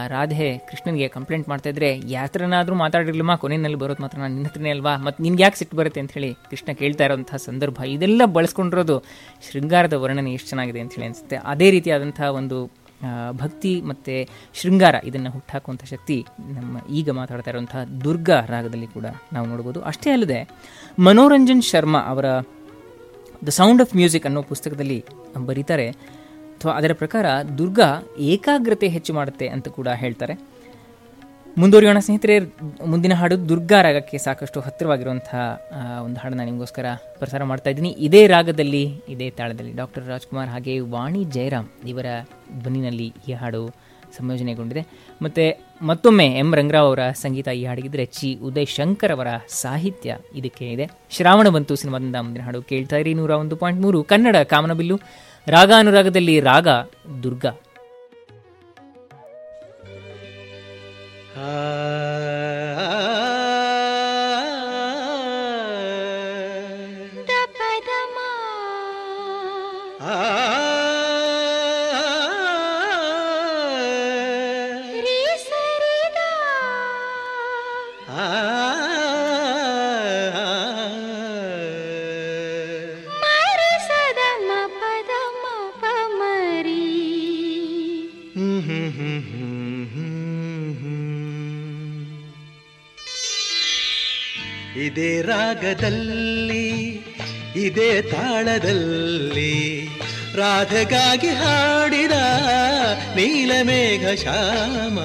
ರಾಧೆ ಕೃಷ್ಣನಿಗೆ ಕಂಪ್ಲೇಂಟ್ ಮಾಡ್ತಾ ಇದ್ರೆ, ಯಾತ್ರನಾದರೂ ಮಾತಾಡಿರ್ಲಿಮ್ಮ, ಕೊನೆಯಲ್ಲಿ ಬರೋದು ಮಾತ್ರ ನಾನು ನಿನ್ನ ಹತ್ರನೇ ಅಲ್ವಾ? ಮತ್ತು ನಿನ್ಗೆ ಯಾಕೆ ಸಿಟ್ಟು ಬರುತ್ತೆ ಅಂತ ಹೇಳಿ ಕೃಷ್ಣ ಕೇಳ್ತಾ ಇರೋಂಥ ಸಂದರ್ಭ ಇದೆಲ್ಲ ಬಳಸ್ಕೊಂಡಿರೋದು ಶೃಂಗಾರದ ವರ್ಣನೆ ಎಷ್ಟು ಚೆನ್ನಾಗಿದೆ ಅಂತ ಹೇಳಿ ಅನಿಸುತ್ತೆ. ಅದೇ ರೀತಿಯಾದಂಥ ಒಂದು ಭಕ್ತಿ ಮತ್ತು ಶೃಂಗಾರ ಇದನ್ನು ಹುಟ್ಟಾಕುವಂಥ ಶಕ್ತಿ ನಮ್ಮ ಈಗ ಮಾತಾಡ್ತಾ ಇರುವಂಥ ದುರ್ಗಾ ರಾಗದಲ್ಲಿ ಕೂಡ ನಾವು ನೋಡ್ಬೋದು. ಅಷ್ಟೇ ಅಲ್ಲದೆ, ಮನೋರಂಜನ್ ಶರ್ಮಾ ಅವರ ದ ಸೌಂಡ್ ಆಫ್ ಮ್ಯೂಸಿಕ್ ಅನ್ನೋ ಪುಸ್ತಕದಲ್ಲಿ ಬರೀತಾರೆ ಅಥವಾ ಅದರ ಪ್ರಕಾರ ದುರ್ಗಾ ಏಕಾಗ್ರತೆ ಹೆಚ್ಚು ಮಾಡುತ್ತೆ ಅಂತ ಕೂಡ ಹೇಳ್ತಾರೆ. ಮುಂದುವರಿಯೋಣ ಸ್ನೇಹಿತರೆ, ಮುಂದಿನ ಹಾಡು ದುರ್ಗಾ ರಾಗಕ್ಕೆ ಸಾಕಷ್ಟು ಹತ್ತಿರವಾಗಿರುವಂತಹ ಒಂದು ಹಾಡನ್ನ ನಿಮಗೋಸ್ಕರ ಪ್ರಸಾರ ಮಾಡ್ತಾ ಇದ್ದೀನಿ. ಇದೇ ರಾಗದಲ್ಲಿ, ಇದೇ ತಾಳದಲ್ಲಿ ಡಾಕ್ಟರ್ ರಾಜ್ಕುಮಾರ್ ಹಾಗೆ ವಾಣಿ ಜಯರಾಮ್ ಇವರ ಧ್ವನಿನಲ್ಲಿ ಈ ಹಾಡು ಸಂಯೋಜನೆಗೊಂಡಿದೆ. ಮತ್ತು ಮತ್ತೊಮ್ಮೆ ಎಂ ರಂಗರಾವ್ ಅವರ ಸಂಗೀತ ಈ ಹಾಡಿಗಿದ್ರೆ ಚಿ ಉದಯ್ ಶಂಕರ್ ಅವರ ಸಾಹಿತ್ಯ ಇದಕ್ಕೆ ಇದೆ. ಶ್ರಾವಣ ಬಂತು ಸಿನಿಮಾದಿಂದ ಮುಂದಿನ ಹಾಡು ಕೇಳ್ತಾ ಇರಿ ನೂರ ಒಂದು ಪಾಯಿಂಟ್ ಮೂರು. ಕನ್ನಡ ಕಾಮನಬಿಲ್ಲು. ರಾಗ ಅನುರಾಗದಲ್ಲಿ ರಾಗ ದುರ್ಗಾ. ದಪದಮ ಇದೇ ರಾಗದಲ್ಲಿ ಇದೇ ತಾಳದಲ್ಲಿ ರಾಧಗಾಗಿ ಹಾಡಿದ ನೀಲಮೇಘ ಶ್ಯಾಮ.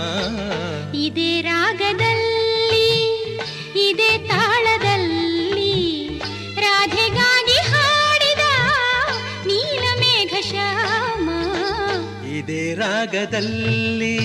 ಇದೇ ರಾಗದಲ್ಲಿ ಇದೇ ತಾಳದಲ್ಲಿ ರಾಧೆಗಾಗಿ ಹಾಡಿದ ನೀಲಮೇಘ ಶ್ಯಾಮ. ಇದೇ ರಾಗದಲ್ಲಿ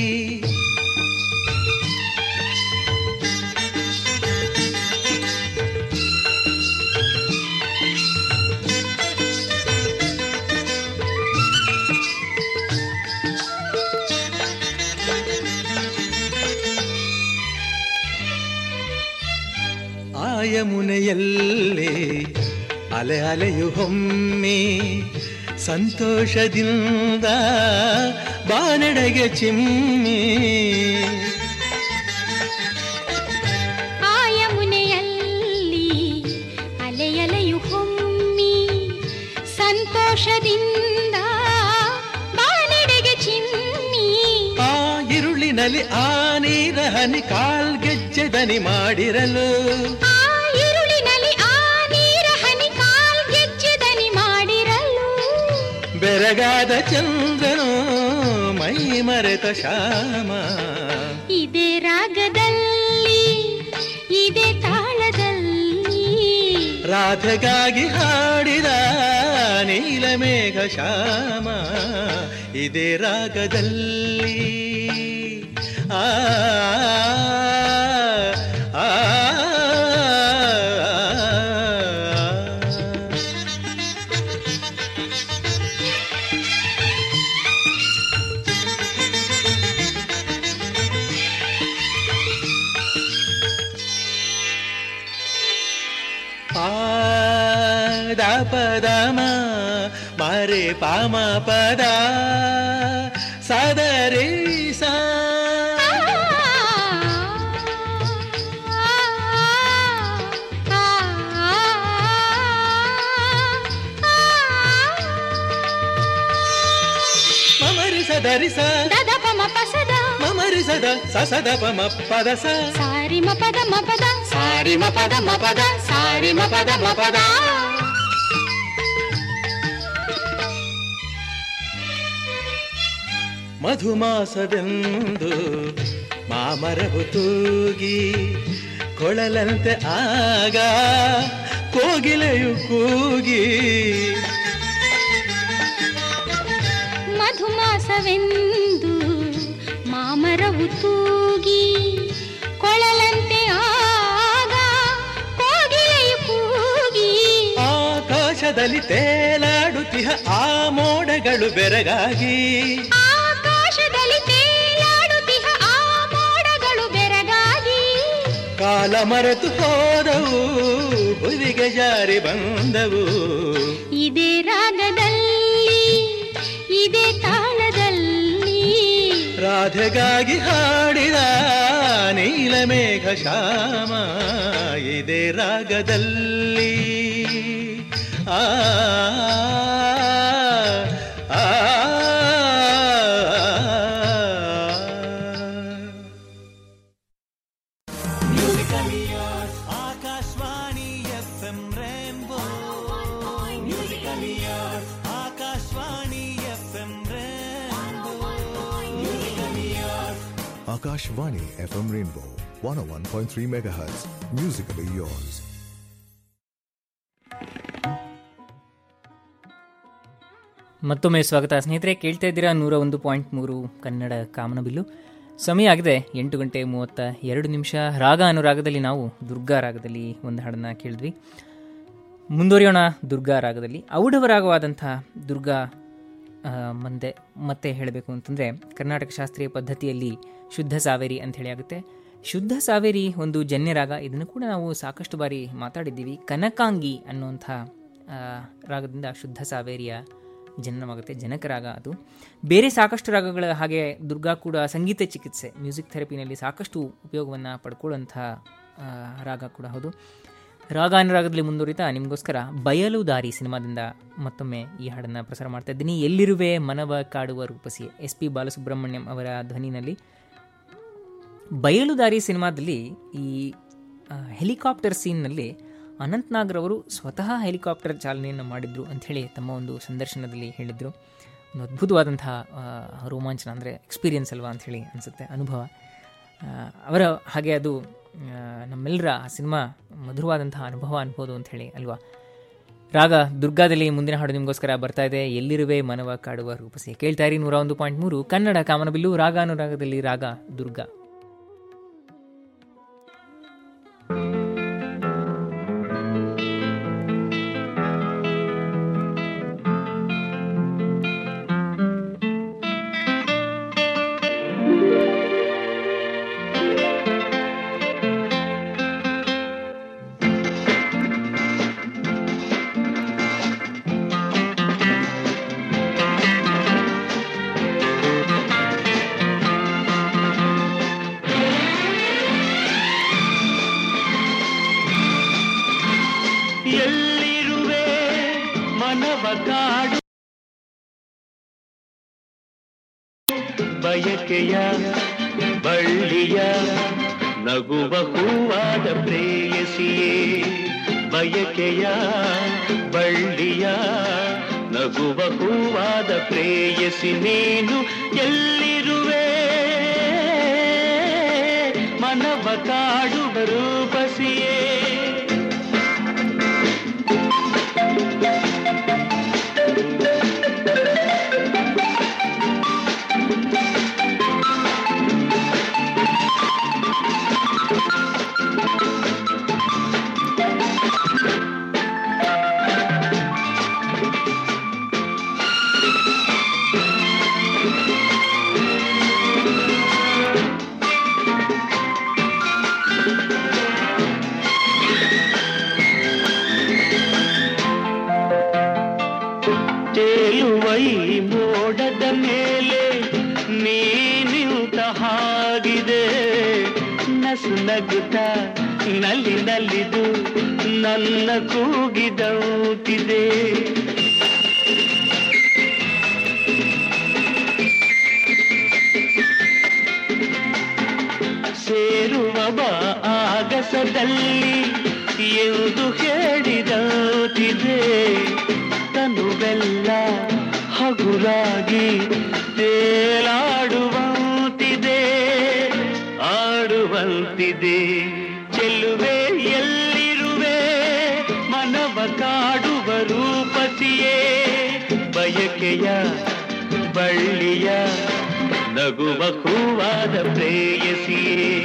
ಆಯಮುನೆಯಲ್ಲೇ ಅಲೆ ಅಲೆಯು ಹೊಮ್ಮೆ. ಸಂತೋಷದಿಂದ ಬಾನಡೆಗೆ ಚಿಮ್ಮಿ. ಆ ಅಲೆ ಹೊಮ್ಮಿ. ಸಂತೋಷದಿಂದ ಬಾನಡೆಗೆ ಚಿಮ್ಮಿ. ಆ ಇರುಳಿನಲ್ಲಿ ಆ ನೀರ ಹನಿ ಕಾಲ್ಗೆಜ್ಜೆ ದನಿ ಮಾಡಿರಲು. ಬೆರಗಾದ ಚಂದ್ರನು ಮೈ ಮರೆತ ಶ್ಯಾಮ. ಇದೇ ರಾಗದಲ್ಲಿ ಇದೇ ತಾಳದಲ್ಲಿ. ರಾಧೆಗಾಗಿ ಹಾಡಿದ ನೀಲಮೇಘ ಶ್ಯಾಮ. ಇದೇ ರಾಗದಲ್ಲಿ. ಆ. పదమా? మరే పామ పదా? సదరి సా? సదరి సద పమ సద పమ పద సారి మ పద మ పద సారి మ పద మ పద. సారి మ పద. మ పద. ಮಧುಮಾಸವೆಂದು ಮಾಮರವು ತೂಗಿ ಕೊಳಲಂತೆ ಆಗ ಕೋಗಿಲೆಯು ಕೂಗಿ. ಮಧುಮಾಸವೆಂದು ಮಾಮರವು ತೂಗಿ ಕೊಳಲಂತೆ ಆಗ ಕೋಗಿಲೆಯು ಕೂಗಿ. ಆಕಾಶದಲ್ಲಿ ತೇಲಾಡುತ್ತಿಹ ಆ ಮೋಡಗಳು ಬೆರಗಾಗಿ. ಕಾಲ ಮರೆತು ಹೋದವು ಬುದಿಗೆ ಜಾರಿ ಬಂದವು. ಇದೇ ರಾಗದಲ್ಲಿ ಇದೇ ತಾಳದಲ್ಲಿ ರಾಧೆಗಾಗಿ ಹಾಡಿದ ನೀಲಮೇಘ ಶ್ಯಾಮ ಇದೇ ರಾಗದಲ್ಲಿ. ಆ ಆ, Akashvani FM Rainbow 101.3 MHz. Musically yours. ಮತ್ತೊಮ್ಮೆ ಸ್ವಾಗತ ಸ್ನೇಹಿತರೆ, ಕೇಳ್ತಾ ಇದ್ದೀರಾ ನೂರ ಒಂದು ಪಾಯಿಂಟ್ ಮೂರು ಕನ್ನಡ ಕಾಮನಬಿಲ್ಲು ಸಮಯ ಆಗಿದೆ ಎಂಟು ಗಂಟೆ ಮೂವತ್ತ ಎರಡು ನಿಮಿಷ ರಾಗ ಅನುರಾಗದಲ್ಲಿ ನಾವು ದುರ್ಗಾ ರಾಗದಲ್ಲಿ ಒಂದು ಹಾಡನ್ನು ಕೇಳಿದ್ವಿ ಮುಂದುವರಿಯೋಣ ದುರ್ಗಾ ರಾಗದಲ್ಲಿ ಔಡವರಾಗವಾದಂಥ ದುರ್ಗಾ ಮುಂದೆ ಮತ್ತೆ ಹೇಳಬೇಕು ಅಂತಂದರೆ ಕರ್ನಾಟಕ ಶಾಸ್ತ್ರೀಯ ಪದ್ಧತಿಯಲ್ಲಿ ಶುದ್ಧ ಸಾವೇರಿ ಅಂತ ಹೇಳಿ ಆಗುತ್ತೆ. ಶುದ್ಧ ಸಾವೇರಿ ಒಂದು ಜನ್ಯ ರಾಗ ಇದನ್ನು ಕೂಡ ನಾವು ಸಾಕಷ್ಟು ಬಾರಿ ಮಾತಾಡಿದ್ದೀವಿ. ಕನಕಾಂಗಿ ಅನ್ನುವಂಥ ರಾಗದಿಂದ ಶುದ್ಧ ಸಾವೇರಿಯ ಜನನವಾಗುತ್ತೆ ಜನಕ ರಾಗ ಅದು. ಬೇರೆ ಸಾಕಷ್ಟು ರಾಗಗಳ ಹಾಗೆ ದುರ್ಗಾ ಕೂಡ ಸಂಗೀತ ಚಿಕಿತ್ಸೆ, ಮ್ಯೂಸಿಕ್ ಥೆರಪಿನಲ್ಲಿ ಸಾಕಷ್ಟು ಉಪಯೋಗವನ್ನು ಪಡ್ಕೊಳ್ಳುವಂಥ ರಾಗ ಕೂಡ ಹೌದು. ರಾಗ ಅನುರಾಗದಲ್ಲಿ ಮುಂದುವರಿತಾ ನಿಮಗೋಸ್ಕರ ಬಯಲು ದಾರಿ ಸಿನಿಮಾದಿಂದ ಮತ್ತೊಮ್ಮೆ ಈ ಹಾಡನ್ನು ಪ್ರಸಾರ ಮಾಡ್ತಾ ಇದ್ದೀನಿ. ಎಲ್ಲಿರುವೆ ಮನವ ಕಾಡುವ ರೂಪಸಿ ಎಸ್ ಪಿ ಬಾಲಸುಬ್ರಹ್ಮಣ್ಯಂ ಅವರ ಧ್ವನಿನಲ್ಲಿ. ಬಯಲು ದಾರಿ ಸಿನಿಮಾದಲ್ಲಿ ಈ ಹೆಲಿಕಾಪ್ಟರ್ ಸೀನ್ನಲ್ಲಿ ಅನಂತ್ನಾಗ್ರವರು ಸ್ವತಃ ಹೆಲಿಕಾಪ್ಟರ್ ಚಾಲನೆಯನ್ನು ಮಾಡಿದ್ರು ಅಂಥೇಳಿ ತಮ್ಮ ಒಂದು ಸಂದರ್ಶನದಲ್ಲಿ ಹೇಳಿದರು. ಒಂದು ಅದ್ಭುತವಾದಂತಹ ರೋಮಾಂಚನ ಅಂದರೆ ಎಕ್ಸ್ಪೀರಿಯನ್ಸ್ ಅಲ್ವಾ ಅಂಥೇಳಿ ಅನಿಸುತ್ತೆ ಅನುಭವ. ಅವರ ಹಾಗೆ ಅದು ನಮ್ಮೆಲ್ಲರ ಆ ಸಿನಿಮಾ ಮಧುರವಾದಂತಹ ಅನುಭವ ಅನ್ಬೋದು ಅಂತ ಹೇಳಿ, ಅಲ್ವಾ? ರಾಗ ದುರ್ಗಾದಲ್ಲಿ ಮುಂದಿನ ಹಾಡು ನಿಮಗೋಸ್ಕರ ಬರ್ತಾ ಇದೆ. ಎಲ್ಲಿರುವೆ ಮನವ ಕಾಡುವ ರೂಪಸಿ. ಕೇಳ್ತಾ ಇರಿ ನೂರ ಒಂದು ಪಾಯಿಂಟ್ ಮೂರು. ಕನ್ನಡ, ಕಾಮನಬಿಲ್ಲು ರಾಗ ಅನುರಾಗದಲ್ಲಿ ರಾಗ, ದುರ್ಗಾ. ಎಲ್ಲಿರುವೆ ಮನವ ಕಾಡು? ಬಯಕೆಯ ಬಳ್ಳಿಯ ನಗುವ ಹೂವಾದ ಪ್ರೇಯಸಿಯೇ? ಬಯಕೆಯ ಬಳ್ಳಿಯ ನಗುವ ಹೂವಾದ ಪ್ರೇಯಸಿ ನೀನು ಎಲ್ಲಿರುವೆ? ಮನವ ಕಾಡು ರೂಪಸಿಯೇ? Thank you. ನಲಿದು ನನ್ನ ಕೂಗಿದೌತಿದೆ. ಸೇರುವ ಆಗಸದಲ್ಲಿ ಎಂದು ತಂದು ಬೆಲ್ಲ ಹಗುರಾಗಿ ತೇಲಾಡುವಂತಿದೆ ಆಡುವಂತಿದೆ. ಚೆಲ್ಲುವೆ ಮನವ ಕಾಡುವ ರೂಪತಿಯೇ. ಬಯಕೆಯ ಬಳ್ಳಿಯ ನಗುವ ಹೂವಾದ ಪ್ರೇಯಸಿಯೇ.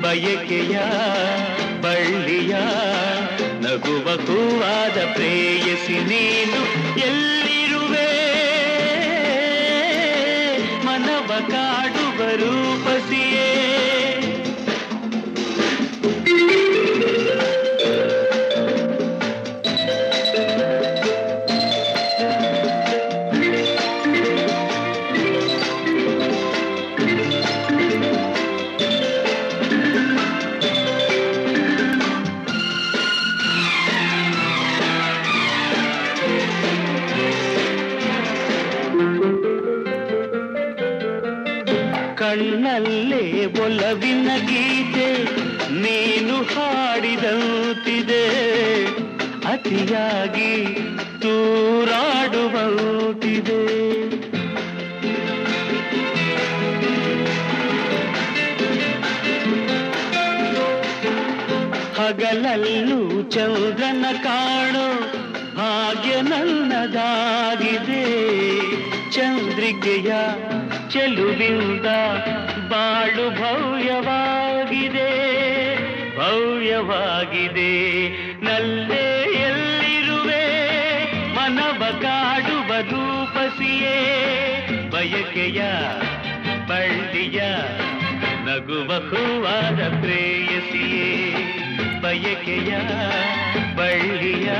ಬಯಕೆಯ ಬಳ್ಳಿಯ ನಗುವ ಹೂವಾದ ಪ್ರೇಯಸಿ ನೀನು ಎಲ್ಲಿರುವೆ? ಮನವ ಕಾಡುವ ರೂಪಸಿಯೇ ಒಲವಿನ ಗೀತೆ ನೀನು ಹಾಡಿದಂತಿದೆ. ಅತಿಯಾಗಿ ತೂರಾಡುವಂತಿದೆ. ಹಗಲಲ್ಲೂ ಚಂದ್ರನ ಕಾಣೋ ಹಾಗೆ ನನ್ನದಾಗಿದೆ. ಚಂದ್ರಿಕೆಯ ಚೆಲುವಿಂದ ಬಾಳು ಭವ್ಯವಾಗಿದೆ ಭವ್ಯವಾಗಿದೆ. ನಲ್ಲೇ ಎಲ್ಲಿರುವೆ ಮನವ ಕಾಡುವ ರೂಪಸಿಯೇ. ಬಯಕೆಯ ಬಳ್ಳಿಯ ನಗುವ ಹೂವಾದ ಪ್ರೇಯಸಿಯೇ ಬಯಕೆಯ ಬಳ್ಳಿಯ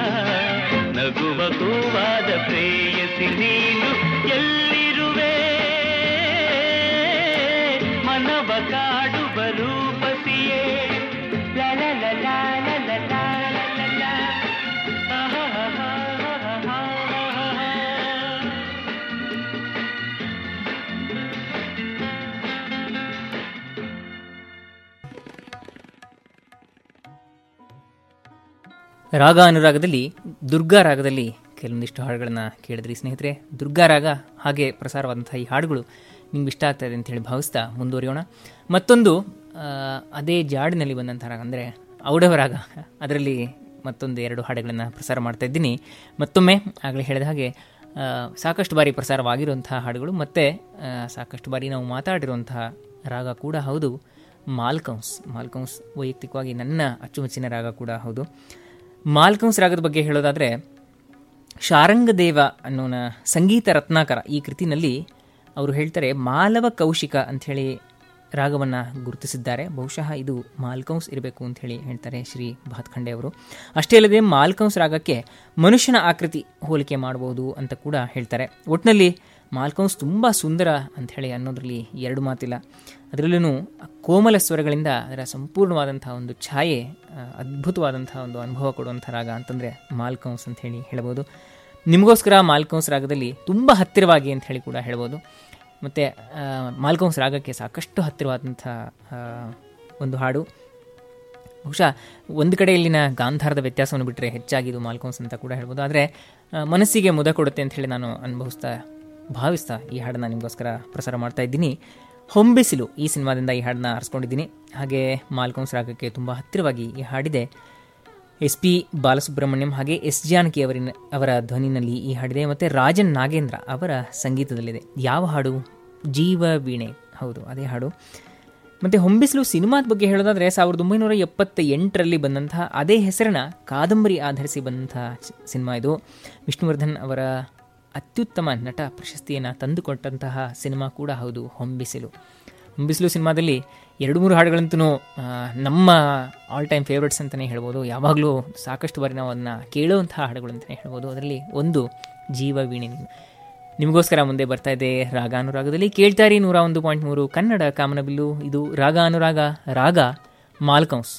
ನಗುವ ಹೂವಾದ ಪ್ರೇಯಸಿ ನೀನು ಎಲ್ಲಿರುವೆ? ರಾಗ ಅನುರಾಗದಲ್ಲಿ ದುರ್ಗಾ ರಾಗದಲ್ಲಿ ಕೆಲವೊಂದಿಷ್ಟು ಹಾಡುಗಳನ್ನು ಕೇಳಿದ್ರಿ ಸ್ನೇಹಿತರೆ ದುರ್ಗಾ ರಾಗ ಹಾಗೆ ಪ್ರಸಾರವಾದಂತಹ ಈ ಹಾಡುಗಳು ನಿಮ್ಗೆ ಇಷ್ಟ ಆಗ್ತಾ ಇದೆ ಅಂತೇಳಿ ಭಾವಿಸ್ತಾ ಮುಂದುವರಿಯೋಣ. ಮತ್ತೊಂದು ಅದೇ ಜಾಡಿನಲ್ಲಿ ಬಂದಂಥ ರಾಗ ಅಂದರೆ ಔಡವ ರಾಗ ಅದರಲ್ಲಿ ಮತ್ತೊಂದು ಎರಡು ಹಾಡುಗಳನ್ನು ಪ್ರಸಾರ ಮಾಡ್ತಾ ಇದ್ದೀನಿ. ಮತ್ತೊಮ್ಮೆ ಆಗಲೇ ಹೇಳಿದ ಹಾಗೆ ಸಾಕಷ್ಟು ಬಾರಿ ಪ್ರಸಾರವಾಗಿರುವಂತಹ ಹಾಡುಗಳು ಮತ್ತು ಸಾಕಷ್ಟು ಬಾರಿ ನಾವು ಮಾತಾಡಿರುವಂತಹ ರಾಗ ಕೂಡ ಹೌದು. ಮಾಲ್ಕೌನ್ಸ್ ಮಾಲ್ಕೌನ್ಸ್ ವೈಯಕ್ತಿಕವಾಗಿ ನನ್ನ ಅಚ್ಚುಮೆಚ್ಚಿನ ರಾಗ ಕೂಡ ಹೌದು. ಮಾಲ್ಕೌನ್ಸ್ ರಾಗದ ಬಗ್ಗೆ ಹೇಳೋದಾದರೆ, ಶಾರಂಗದೇವ ಅನ್ನೋನ ಸಂಗೀತ ರತ್ನಾಕರ ಈ ಕೃತಿನಲ್ಲಿ ಅವರು ಹೇಳ್ತಾರೆ, ಮಾಲವ ಕೌಶಿಕ ಅಂಥೇಳಿ ರಾಗವನ್ನು ಗುರುತಿಸಿದ್ದಾರೆ. ಬಹುಶಃ ಇದು ಮಾಲ್ಕೌನ್ಸ್ ಇರಬೇಕು ಅಂಥೇಳಿ ಹೇಳ್ತಾರೆ ಶ್ರೀ ಭಾತ್ಖಂಡೆ ಅವರು. ಅಷ್ಟೇ ಅಲ್ಲದೆ ಮಾಲ್ಕೌನ್ಸ್ ರಾಗಕ್ಕೆ ಮನುಷ್ಯನ ಆಕೃತಿ ಹೋಲಿಕೆ ಮಾಡಬಹುದು ಅಂತ ಕೂಡ ಹೇಳ್ತಾರೆ. ಒಟ್ಟಿನಲ್ಲಿ ಮಾಲ್ಕೌನ್ಸ್ ತುಂಬ ಸುಂದರ ಅಂಥೇಳಿ ಅನ್ನೋದರಲ್ಲಿ ಎರಡು ಮಾತಿಲ್ಲ. ಅದರಲ್ಲೂ ಕೋಮಲ ಸ್ವರಗಳಿಂದ ಅದರ ಸಂಪೂರ್ಣವಾದಂಥ ಒಂದು ಛಾಯೆ, ಅದ್ಭುತವಾದಂಥ ಒಂದು ಅನುಭವ ಕೊಡುವಂಥ ರಾಗ ಅಂತಂದರೆ ಮಾಲ್ಕೌನ್ಸ್ ಅಂತ ಹೇಳಿ ಹೇಳ್ಬೋದು. ನಿಮಗೋಸ್ಕರ ಮಾಲ್ಕೌನ್ಸ್ ರಾಗದಲ್ಲಿ ತುಂಬ ಹತ್ತಿರವಾಗಿ ಅಂತ ಹೇಳಿ ಕೂಡ ಹೇಳ್ಬೋದು. ಮತ್ತು ಮಾಲ್ಕೌನ್ಸ್ ರಾಗಕ್ಕೆ ಸಾಕಷ್ಟು ಹತ್ತಿರವಾದಂಥ ಒಂದು ಹಾಡು. ಬಹುಶಃ ಒಂದು ಕಡೆಯಲ್ಲಿನ ಗಾಂಧಾರದ ವ್ಯತ್ಯಾಸವನ್ನು ಬಿಟ್ಟರೆ ಹೆಚ್ಚಾಗಿ ಇದು ಮಾಲ್ಕೌನ್ಸ್ ಅಂತ ಕೂಡ ಹೇಳ್ಬೋದು. ಆದರೆ ಮನಸ್ಸಿಗೆ ಮುದ ಕೊಡುತ್ತೆ ಅಂತ ಹೇಳಿ ನಾನು ಅನುಭವಿಸ್ತಾ, ಭಾವಿಸ್ತಾ ಈ ಹಾಡನ್ನು ನಿಮಗೋಸ್ಕರ ಪ್ರಸಾರ ಮಾಡ್ತಾ ಇದ್ದೀನಿ. ಹೊಂಬಿಸಿಲು ಈ ಸಿನಿಮಾದಿಂದ ಈ ಹಾಡನ್ನ ಆರಿಸ್ಕೊಂಡಿದ್ದೀನಿ. ಹಾಗೆ ಮಾಲ್ಕೌನ್ಸ್ ರಾಗಕ್ಕೆ ತುಂಬ ಹತ್ತಿರವಾಗಿ ಈ ಹಾಡಿದೆ. ಎಸ್ ಪಿ ಬಾಲಸುಬ್ರಹ್ಮಣ್ಯಂ ಹಾಗೆ ಎಸ್ ಜಾನಕಿ ಅವರಿನ, ಅವರ ಧ್ವನಿನಲ್ಲಿ ಈ ಹಾಡಿದೆ. ಮತ್ತು ರಾಜನ್ ನಾಗೇಂದ್ರ ಅವರ ಸಂಗೀತದಲ್ಲಿದೆ. ಯಾವ ಹಾಡು? ಜೀವ ವೀಣೆ. ಹೌದು, ಅದೇ ಹಾಡು. ಮತ್ತು ಹೊಂಬಿಸಲು ಸಿನಿಮಾದ ಬಗ್ಗೆ ಹೇಳೋದಾದರೆ ಸಾವಿರದ ಒಂಬೈನೂರ ಎಪ್ಪತ್ತ ಎಂಟರಲ್ಲಿ ಬಂದಂತಹ ಅದೇ ಹೆಸರಿನ ಕಾದಂಬರಿ ಆಧರಿಸಿ ಬಂದಂತಹ ಸಿನಿಮಾ ಇದು. ವಿಷ್ಣುವರ್ಧನ್ ಅವರ ಅತ್ಯುತ್ತಮ ನಟ ಪ್ರಶಸ್ತಿಯನ್ನು ತಂದುಕೊಟ್ಟಂತಹ ಸಿನಿಮಾ ಕೂಡ ಹೌದು, ಹೊಂಬಿಸಿಲು. ಹೊಂಬಿಸಿಲು ಸಿನಿಮಾದಲ್ಲಿ ಎರಡು ಮೂರು ಹಾಡುಗಳಂತೂ ನಮ್ಮ ಆಲ್ ಟೈಮ್ ಫೇವ್ರೇಟ್ಸ್ ಅಂತಲೇ ಹೇಳ್ಬೋದು. ಯಾವಾಗಲೂ ಸಾಕಷ್ಟು ಬಾರಿ ನಾವು ಅದನ್ನು ಕೇಳುವಂಥ ಹಾಡುಗಳು ಅಂತಲೇ ಹೇಳ್ಬೋದು. ಅದರಲ್ಲಿ ಒಂದು ಜೀವ ವೀಣೆ ನಿಮಗೋಸ್ಕರ ಮುಂದೆ ಬರ್ತಾ ಇದೆ ರಾಗ ಅನುರಾಗದಲ್ಲಿ. ಕೇಳ್ತಾರಿ ನೂರ ಒಂದು ಪಾಯಿಂಟ್ ಮೂರು ಕನ್ನಡ ಕಾಮನಬಿಲ್ಲು. ಇದು ರಾಗ ಅನುರಾಗ, ರಾಗ ಮಾಲ್ಕೌನ್ಸ್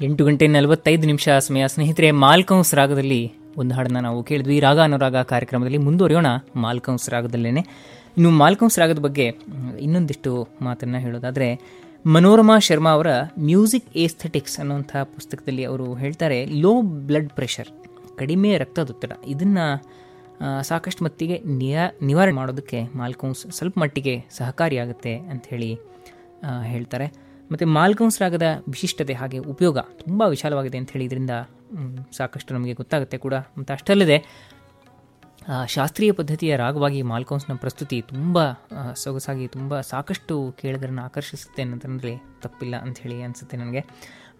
ಎಂಟು ಗಂಟೆ ನಲವತ್ತೈದು ನಿಮಿಷ. ಸಮಯ ಸ್ನೇಹಿತರೆ, ಮಾಲ್ಕಂಸ್ ರಾಗದಲ್ಲಿ ಒಂದು ಹಾಡನ್ನ ನಾವು ಕೇಳಿದ್ವಿ. ರಾಗ ಅನುರಾಗ ಕಾರ್ಯಕ್ರಮದಲ್ಲಿ ಮುಂದುವರಿಯೋಣ. ಮಾಲ್ಕಂಸ್ ರಾಗದಲ್ಲೇನೆ. ಇನ್ನು ಮಾಲ್ಕಂಸ್ ರಾಗದ ಬಗ್ಗೆ ಇನ್ನೊಂದಿಷ್ಟು ಮಾತನ್ನು ಹೇಳೋದಾದರೆ, ಮನೋರಮಾ ಶರ್ಮಾ ಅವರ ಮ್ಯೂಸಿಕ್ ಏಸ್ಥೆಟಿಕ್ಸ್ ಅನ್ನುವಂಥ ಪುಸ್ತಕದಲ್ಲಿ ಅವರು ಹೇಳ್ತಾರೆ, ಲೋ ಬ್ಲಡ್ ಪ್ರೆಷರ್, ಕಡಿಮೆ ರಕ್ತದೊತ್ತಡ, ಇದನ್ನು ಸಾಕಷ್ಟು ಮಟ್ಟಿಗೆ ನಿಯ, ನಿವಾರಣೆ ಮಾಡೋದಕ್ಕೆ ಮಾಲ್ಕೌನ್ಸ್ ಸ್ವಲ್ಪ ಮಟ್ಟಿಗೆ ಸಹಕಾರಿಯಾಗುತ್ತೆ ಅಂತ ಹೇಳಿ ಹೇಳ್ತಾರೆ. ಮತ್ತು ಮಾಲ್ಕೌನ್ಸ್ ರಾಗದ ವಿಶಿಷ್ಟತೆ ಹಾಗೆ ಉಪಯೋಗ ತುಂಬ ವಿಶಾಲವಾಗಿದೆ ಅಂತ ಹೇಳಿ ಇದರಿಂದ ಸಾಕಷ್ಟು ನಮಗೆ ಗೊತ್ತಾಗುತ್ತೆ ಕೂಡ. ಮತ್ತು ಅಷ್ಟಲ್ಲದೆ ಶಾಸ್ತ್ರೀಯ ಪದ್ಧತಿಯ ರಾಗವಾಗಿ ಮಾಲ್ಕೌನ್ಸ್ನ ಪ್ರಸ್ತುತಿ ತುಂಬ ಸೊಗಸಾಗಿ ತುಂಬ ಸಾಕಷ್ಟು ಕೇಳಿದ್ರನ್ನು ಆಕರ್ಷಿಸುತ್ತೆ ಅನ್ನೋದ್ರಲ್ಲಿ ತಪ್ಪಿಲ್ಲ ಅಂತ ಹೇಳಿ ಅನಿಸುತ್ತೆ ನನಗೆ.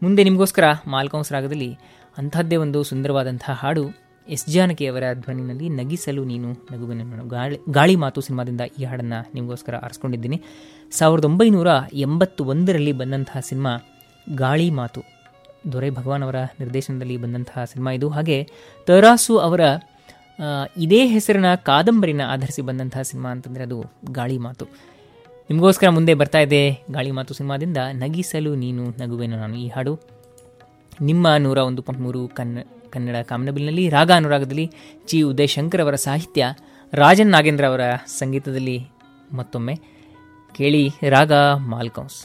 ಮುಂದೆ ನಿಮಗೋಸ್ಕರ ಮಾಲ್ಕೌನ್ಸ್ ರಾಗದಲ್ಲಿ ಅಂಥದ್ದೇ ಒಂದು ಸುಂದರವಾದಂಥ ಹಾಡು ಎಸ್ ಜಾನಕಿಯವರ ಧ್ವನಿನಲ್ಲಿ ನಗಿಸಲು ನೀನು ನಗುವಿನ ಗಾಳಿ ಗಾಳಿ ಮಾತು ಸಿನಿಮಾದಿಂದ ಈ ಹಾಡನ್ನು ನಿಮಗೋಸ್ಕರ ಆರಿಸ್ಕೊಂಡಿದ್ದೀನಿ. ಸಾವಿರದ ಒಂಬೈನೂರ ಎಂಬತ್ತು ಒಂದರಲ್ಲಿ ಬಂದಂತಹ ಸಿನಿಮಾ ಗಾಳಿ ಮಾತು. ದೊರೆ ಭಗವಾನ್ ಅವರ ನಿರ್ದೇಶನದಲ್ಲಿ ಬಂದಂತಹ ಸಿನಿಮಾ ಇದು. ಹಾಗೆ ತರಾಸು ಅವರ ಇದೇ ಹೆಸರಿನ ಕಾದಂಬರಿನ ಆಧರಿಸಿ ಬಂದಂತಹ ಸಿನಿಮಾ ಅಂತಂದರೆ ಅದು ಗಾಳಿ ಮಾತು. ನಿಮಗೋಸ್ಕರ ಮುಂದೆ ಬರ್ತಾ ಇದೆ ಗಾಳಿ ಮಾತು ಸಿನಿಮಾದಿಂದ ನಗಿಸಲು ನೀನು ನಗುವೆನು ನಾನು ಈ ಹಾಡು. ನಿಮ್ಮ ನೂರ ಒಂದು ಪಾಯಿಂಟ್ ಮೂರು ಕನ್ನ ಕನ್ನಡ ಕಾಮನಬಿಲ್ನಲ್ಲಿ ರಾಗ ಅನುರಾಗದಲ್ಲಿ ಜಿ ಉದಯ್ ಶಂಕರ್ ಅವರ ಸಾಹಿತ್ಯ, ರಾಜನ್ ನಾಗೇಂದ್ರ ಅವರ ಸಂಗೀತದಲ್ಲಿ ಮತ್ತೊಮ್ಮೆ ಕೇಳಿ ರಾಗ ಮಾಲ್ಕೌಸ್.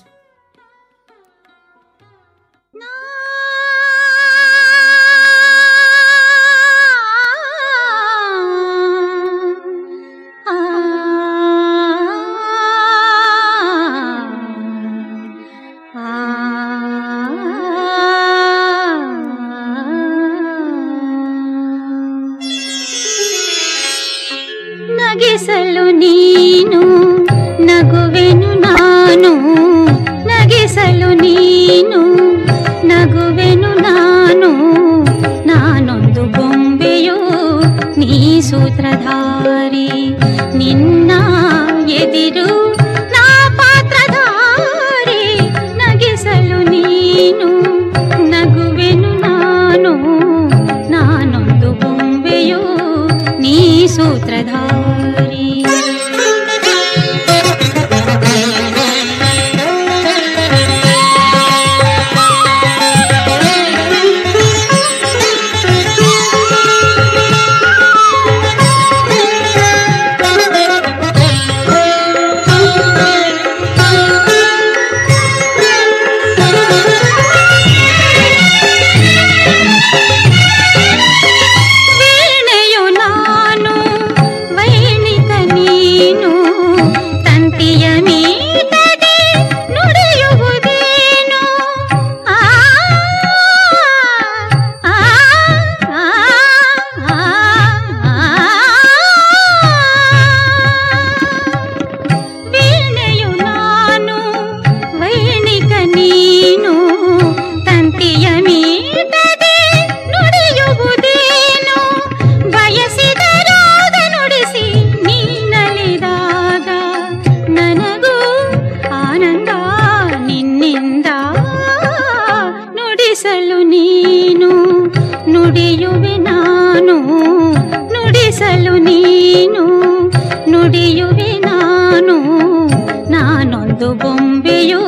ನಾನೊಂದು ಬೊಂಬೆಯು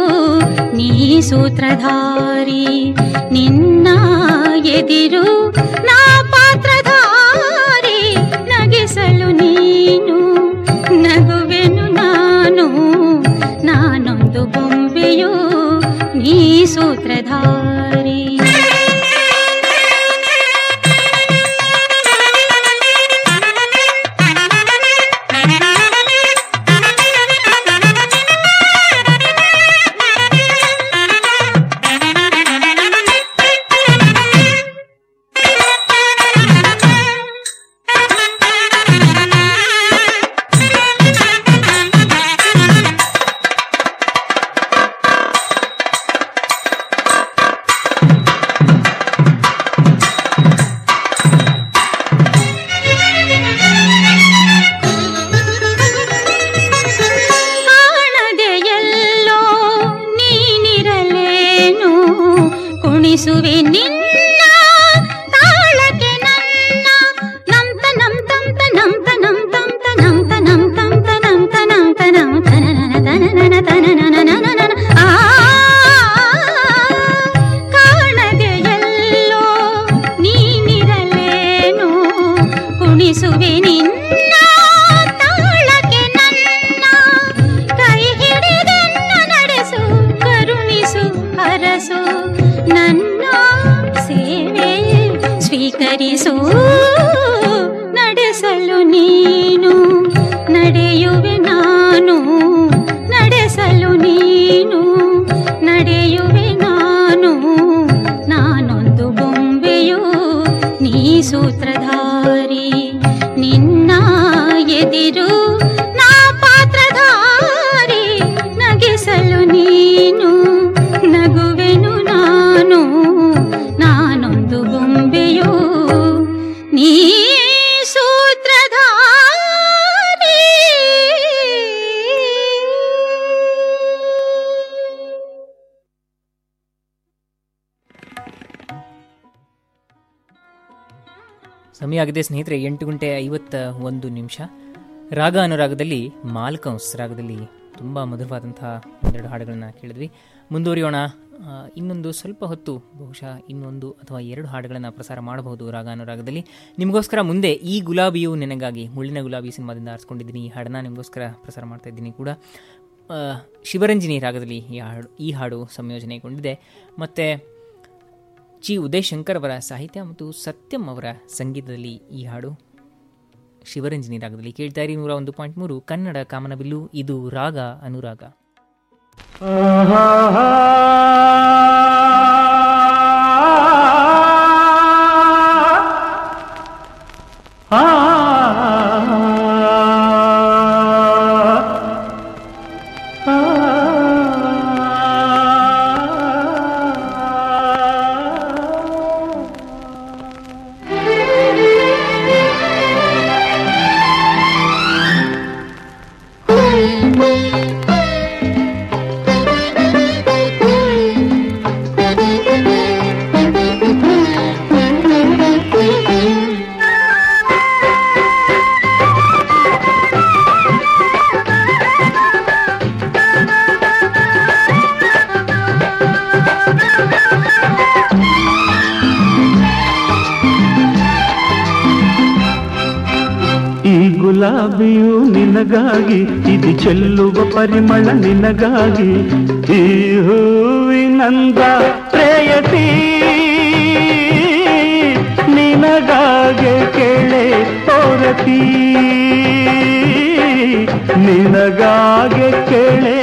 ನೀ ಸೂತ್ರಧಾರಿ ನಿನ್ನ ಎದಿರು ನಾ ಪಾತ್ರಧಾರಿ ನಗಿಸಲು ನೀನು ನಗುವೆನು ನಾನು ನಾನೊಂದು ಬೊಂಬೆಯು ನೀ ಸೂತ್ರಧಾರಿ ಹರಸು ನನ್ನ ಸೇವೆ ಸ್ವೀಕರಿಸು ನಡೆಸಲು ನೀನು ಆಗಿದೆ ಸ್ನೇಹಿತರೆ, ಎಂಟು ಗಂಟೆ ಐವತ್ತ ಒಂದು ನಿಮಿಷ. ರಾಗ ಅನುರಾಗದಲ್ಲಿ ಮಾಲ್ಕಂಸ್ ರಾಗದಲ್ಲಿ ತುಂಬ ಮಧುರವಾದಂತಹ ಒಂದೆರಡು ಹಾಡುಗಳನ್ನು ಕೇಳಿದ್ವಿ. ಮುಂದುವರಿಯೋಣ. ಇನ್ನೊಂದು ಸ್ವಲ್ಪ ಹೊತ್ತು ಬಹುಶಃ ಇನ್ನೊಂದು ಅಥವಾ ಎರಡು ಹಾಡುಗಳನ್ನು ಪ್ರಸಾರ ಮಾಡಬಹುದು ರಾಗ ಅನುರಾಗದಲ್ಲಿ. ನಿಮಗೋಸ್ಕರ ಮುಂದೆ ಈ ಗುಲಾಬಿಯು ನಿನಗಾಗಿ, ಮುಳ್ಳಿನ ಗುಲಾಬಿ ಸಿನಿಮಾದಿಂದ ಆರಿಸ್ಕೊಂಡಿದ್ದೀನಿ. ಈ ಹಾಡನ್ನ ನಿಮಗೋಸ್ಕರ ಪ್ರಸಾರ ಮಾಡ್ತಾ ಇದ್ದೀನಿ ಕೂಡ. ಶಿವರಂಜನಿ ರಾಗದಲ್ಲಿ ಈ ಹಾಡು ಈ ಹಾಡು ಸಂಯೋಜನೆಗೊಂಡಿದೆ. ಮತ್ತು ಚಿ ಉದಯ್ ಶಂಕರ್ ಅವರ ಸಾಹಿತ್ಯ ಮತ್ತು ಸತ್ಯಂ ಅವರ ಸಂಗೀತದಲ್ಲಿ ಈ ಹಾಡು ಶಿವರಂಜನಿ ರಾಗದಲ್ಲಿ ಕೇಳ್ತಾ ಇರಿ ನೂರ ಒಂದು ಪಾಯಿಂಟ್ ಮೂರು, ಕನ್ನಡ ಕಾಮನಬಿಲ್ಲು, ಇದು ರಾಗ ಅನುರಾಗ. ನಿನಗಾಗಿ ಇದು ಚೆಲ್ಲುವ ಪರಿಮಳ ನಿನಗಾಗಿ. ಈ ಹೂವಿನಂದ ಪ್ರೇಯಸಿ ನಿನಗಾಗೆ ಕೇಳೆ ತೋರತಿ ನಿನಗಾಗೆ ಕೇಳೆ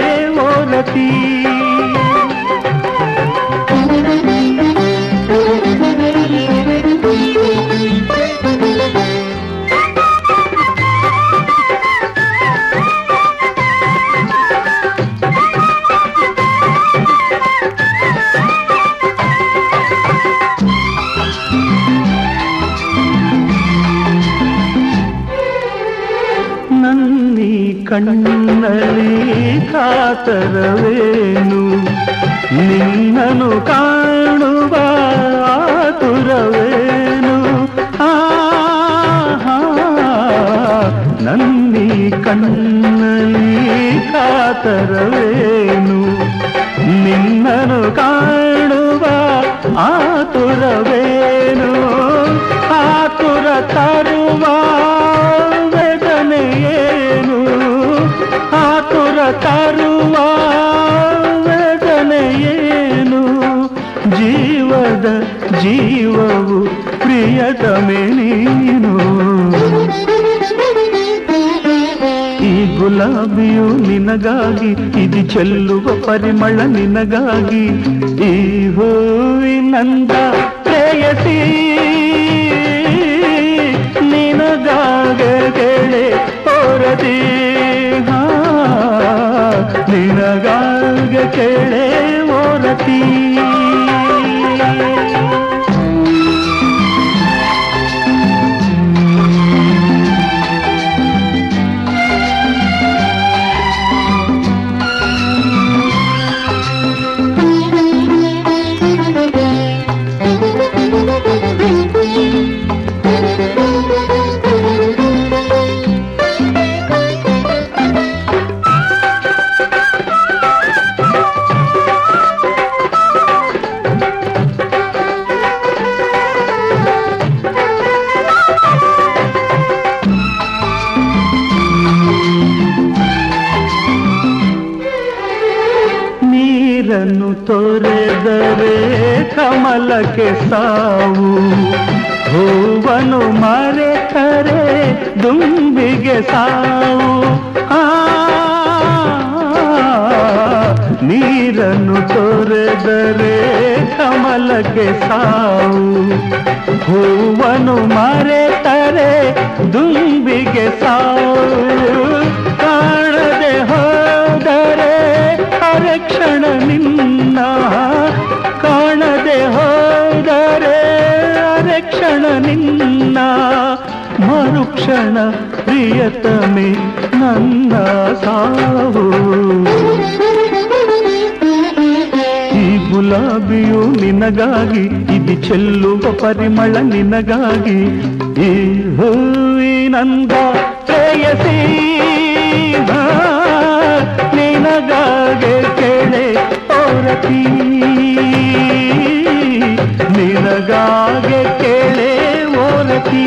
ಕಾತರವೇನು ನಿನ್ನನು ಕಾಣುವ ಆತುರವೇನು? ನನ್ನಿ ಕಣ್ಣಲ್ಲಿ ಕಾತರವೇನು? ನಿನ್ನನು ಕಾಣುವ ಆತುರವೇನು? ಆತುರ ತರುವ ನಿನಗಾಗಿ ಇದು ಚೆಲ್ಲುವ ಪರಿಮಳ ನಿನಗಾಗಿ. ಈ ಹೂವಿನಂದ ಪ್ರೇಯಸಿ ನಿನಗಾಗಳೆ ಓರದಿ ಹಾ ನಿನಗಾಗೆ ಕೇಳೆ ಸಾವು ಹೂವನು ಮರೆತರೆ ದುಂಬಿಗೆ ಸಾವು. ಆ ನೀರನ್ನು ತೊರೆದರೆ ಕಮಲಕ್ಕೆ ಸಾವು. ಹೂವನು ಮರೆತರೆ ದುಂಬಿಗೆ ಸಾವು. ಮರುಕ್ಷಣ ಪ್ರಿಯತಮೆ, ನನ್ನ ಸಾವು. ಈ ಗುಲಾಬಿಯು ನಿನಗಾಗಿ, ಇದು ಚೆಲ್ಲುವ ಪರಿಮಳ ನಿನಗಾಗಿ. ಈ ಹೂವಿನಂದ ಪ್ರೇಯಸಿ ನಿನಗಾಗೆ ಕೇಳೆ ಪೌರತಿ. ನಿನಗಾಗೆ ಕೇಳೆ ಓರತಿ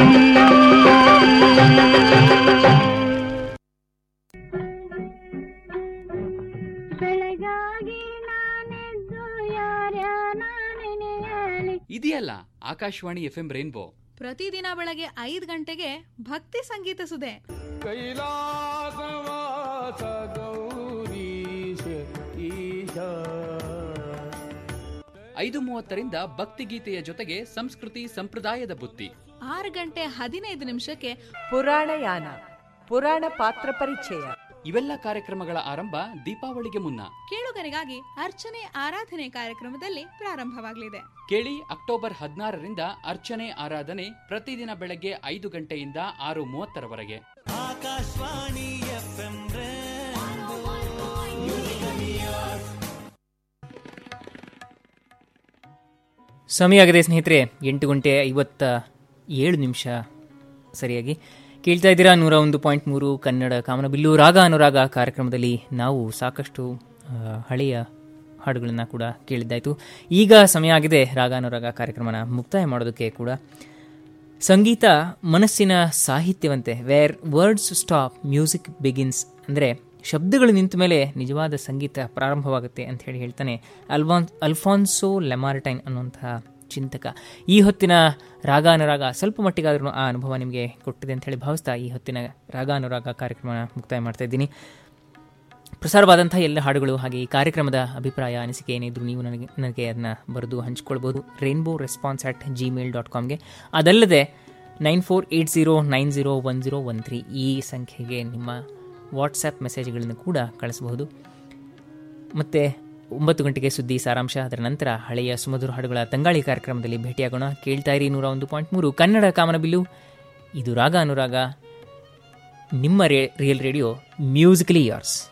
ಆಕಾಶವಾಣಿ ಎಫ್ಎಂ ರೇನ್ಬೋ. ಪ್ರತಿದಿನ ಬೆಳಗ್ಗೆ ಐದು ಗಂಟೆಗೆ ಭಕ್ತಿ ಸಂಗೀತ ಸುದೆ ಕೈಲಾಸವಾಸ ಐದು ಮೂವತ್ತರಿಂದ ಭಕ್ತಿಗೀತೆಯ ಜೊತೆಗೆ ಸಂಸ್ಕೃತಿ ಸಂಪ್ರದಾಯದ ಬುತ್ತಿ ಆರು ಗಂಟೆ ಹದಿನೈದು ನಿಮಿಷಕ್ಕೆ ಪುರಾಣಯಾನ ಪುರಾಣ ಪಾತ್ರ ಪರಿಚಯ. ಇವೆಲ್ಲ ಕಾರ್ಯಕ್ರಮಗಳ ಆರಂಭ ದೀಪಾವಳಿಗೆ ಮುನ್ನ. ಕೇಳುಗರಿಗಾಗಿ ಅರ್ಚನೆ ಆರಾಧನೆ ಕಾರ್ಯಕ್ರಮದಲ್ಲಿ ಪ್ರಾರಂಭವಾಗಲಿದೆ. ಕೇಳಿ ಅಕ್ಟೋಬರ್ ಹದಿನಾರರಿಂದ ಅರ್ಚನೆ ಆರಾಧನೆ ಪ್ರತಿದಿನ ಬೆಳಗ್ಗೆ ಐದು ಗಂಟೆಯಿಂದ ಆರು ಮೂವತ್ತರವರೆಗೆ. ಆಕಾಶವಾಣಿ ಎಫ್ ಎಂ ಸಮಯ ಆಗಿದೆ ಸ್ನೇಹಿತರೆ ಎಂಟು ಗಂಟೆ ಐವತ್ತ ಏಳು ನಿಮಿಷ ಸರಿಯಾಗಿ. ಕೇಳ್ತಾ ಇದ್ದೀರಾ? ನೂರ ಒಂದು ಪಾಯಿಂಟ್ ಮೂರು ಕನ್ನಡ ಕಾಮನಬಿಲ್ಲು ರಾಗ ಅನುರಾಗ ಕಾರ್ಯಕ್ರಮದಲ್ಲಿ ನಾವು ಸಾಕಷ್ಟು ಹಳೆಯ ಹಾಡುಗಳನ್ನು ಕೂಡ ಕೇಳಿದ್ದಾಯಿತು. ಈಗ ಸಮಯ ಆಗಿದೆ ರಾಗ ಅನುರಾಗ ಕಾರ್ಯಕ್ರಮನ ಮುಕ್ತಾಯ ಮಾಡೋದಕ್ಕೆ ಕೂಡ. ಸಂಗೀತ ಮನಸ್ಸಿನ ಸಾಹಿತ್ಯವಂತೆ where words stop music begins ಅಂದರೆ ಶಬ್ದಗಳು ನಿಂತ ಮೇಲೆ ನಿಜವಾದ ಸಂಗೀತ ಪ್ರಾರಂಭವಾಗುತ್ತೆ ಅಂತ ಹೇಳಿ ಹೇಳ್ತಾನೆ ಅಲ್ವಾನ್, ಅಲ್ಫಾನ್ಸೋ ಲೆಮಾರ್ಟೈನ್ ಅನ್ನುವಂತಹ ಚಿಂತಕ. ಈ ಹೊತ್ತಿನ ರಾಗಾನುರಾಗ ಸ್ವಲ್ಪ ಮಟ್ಟಿಗಾದ್ರೂ ಆ ಅನುಭವ ನಿಮಗೆ ಕೊಟ್ಟಿದೆ ಅಂತ ಹೇಳಿ ಭಾವಿಸ್ತಾ ಈ ಹೊತ್ತಿನ ರಾಗಾನುರಾಗ ಕಾರ್ಯಕ್ರಮ ಮುಕ್ತಾಯ ಮಾಡ್ತಾ ಇದ್ದೀನಿ. ಪ್ರಸಾರವಾದಂಥ ಎಲ್ಲ ಹಾಡುಗಳು ಹಾಗೆ ಈ ಕಾರ್ಯಕ್ರಮದ ಅಭಿಪ್ರಾಯ, ಅನಿಸಿಕೆ ಏನಿದ್ರು ನೀವು ನನಗೆ ನನಗೆ ಅದನ್ನು ಬರೆದು ಹಂಚ್ಕೊಳ್ಬೋದು. Rainbow response at gmail dot ಕಾಮ್ಗೆ ಅದಲ್ಲದೆ nine four eight zero nine zero one zero one three ಈ ಸಂಖ್ಯೆಗೆ ನಿಮ್ಮ ವಾಟ್ಸಪ್ ಮೆಸೇಜ್ಗಳನ್ನು ಕೂಡ ಕಳಿಸಬಹುದು. ಮತ್ತು ಒಂಬತ್ತು ಗಂಟೆಗೆ ಸುದ್ದಿ ಸಾರಾಂಶ. ಅದರ ನಂತರ ಹಳೆಯ ಸುಮಧುರ ಹಾಡುಗಳ ತಂಗಾಳಿ ಕಾರ್ಯಕ್ರಮದಲ್ಲಿ ಭೇಟಿಯಾಗೋಣ. ಕೇಳ್ತಾ ಇರಿ ನೂರ ಒಂದು ಪಾಯಿಂಟ್ ಮೂರು. ಕನ್ನಡ ಕಾಮನಬಿಲ್ಲು, ಇದು ರಾಗ ಅನುರಾಗ. ನಿಮ್ಮ ರೇ, ರಿಯಲ್ ರೇಡಿಯೋ ಮ್ಯೂಸಿಕಲಿ ಯಾರ್ಸ್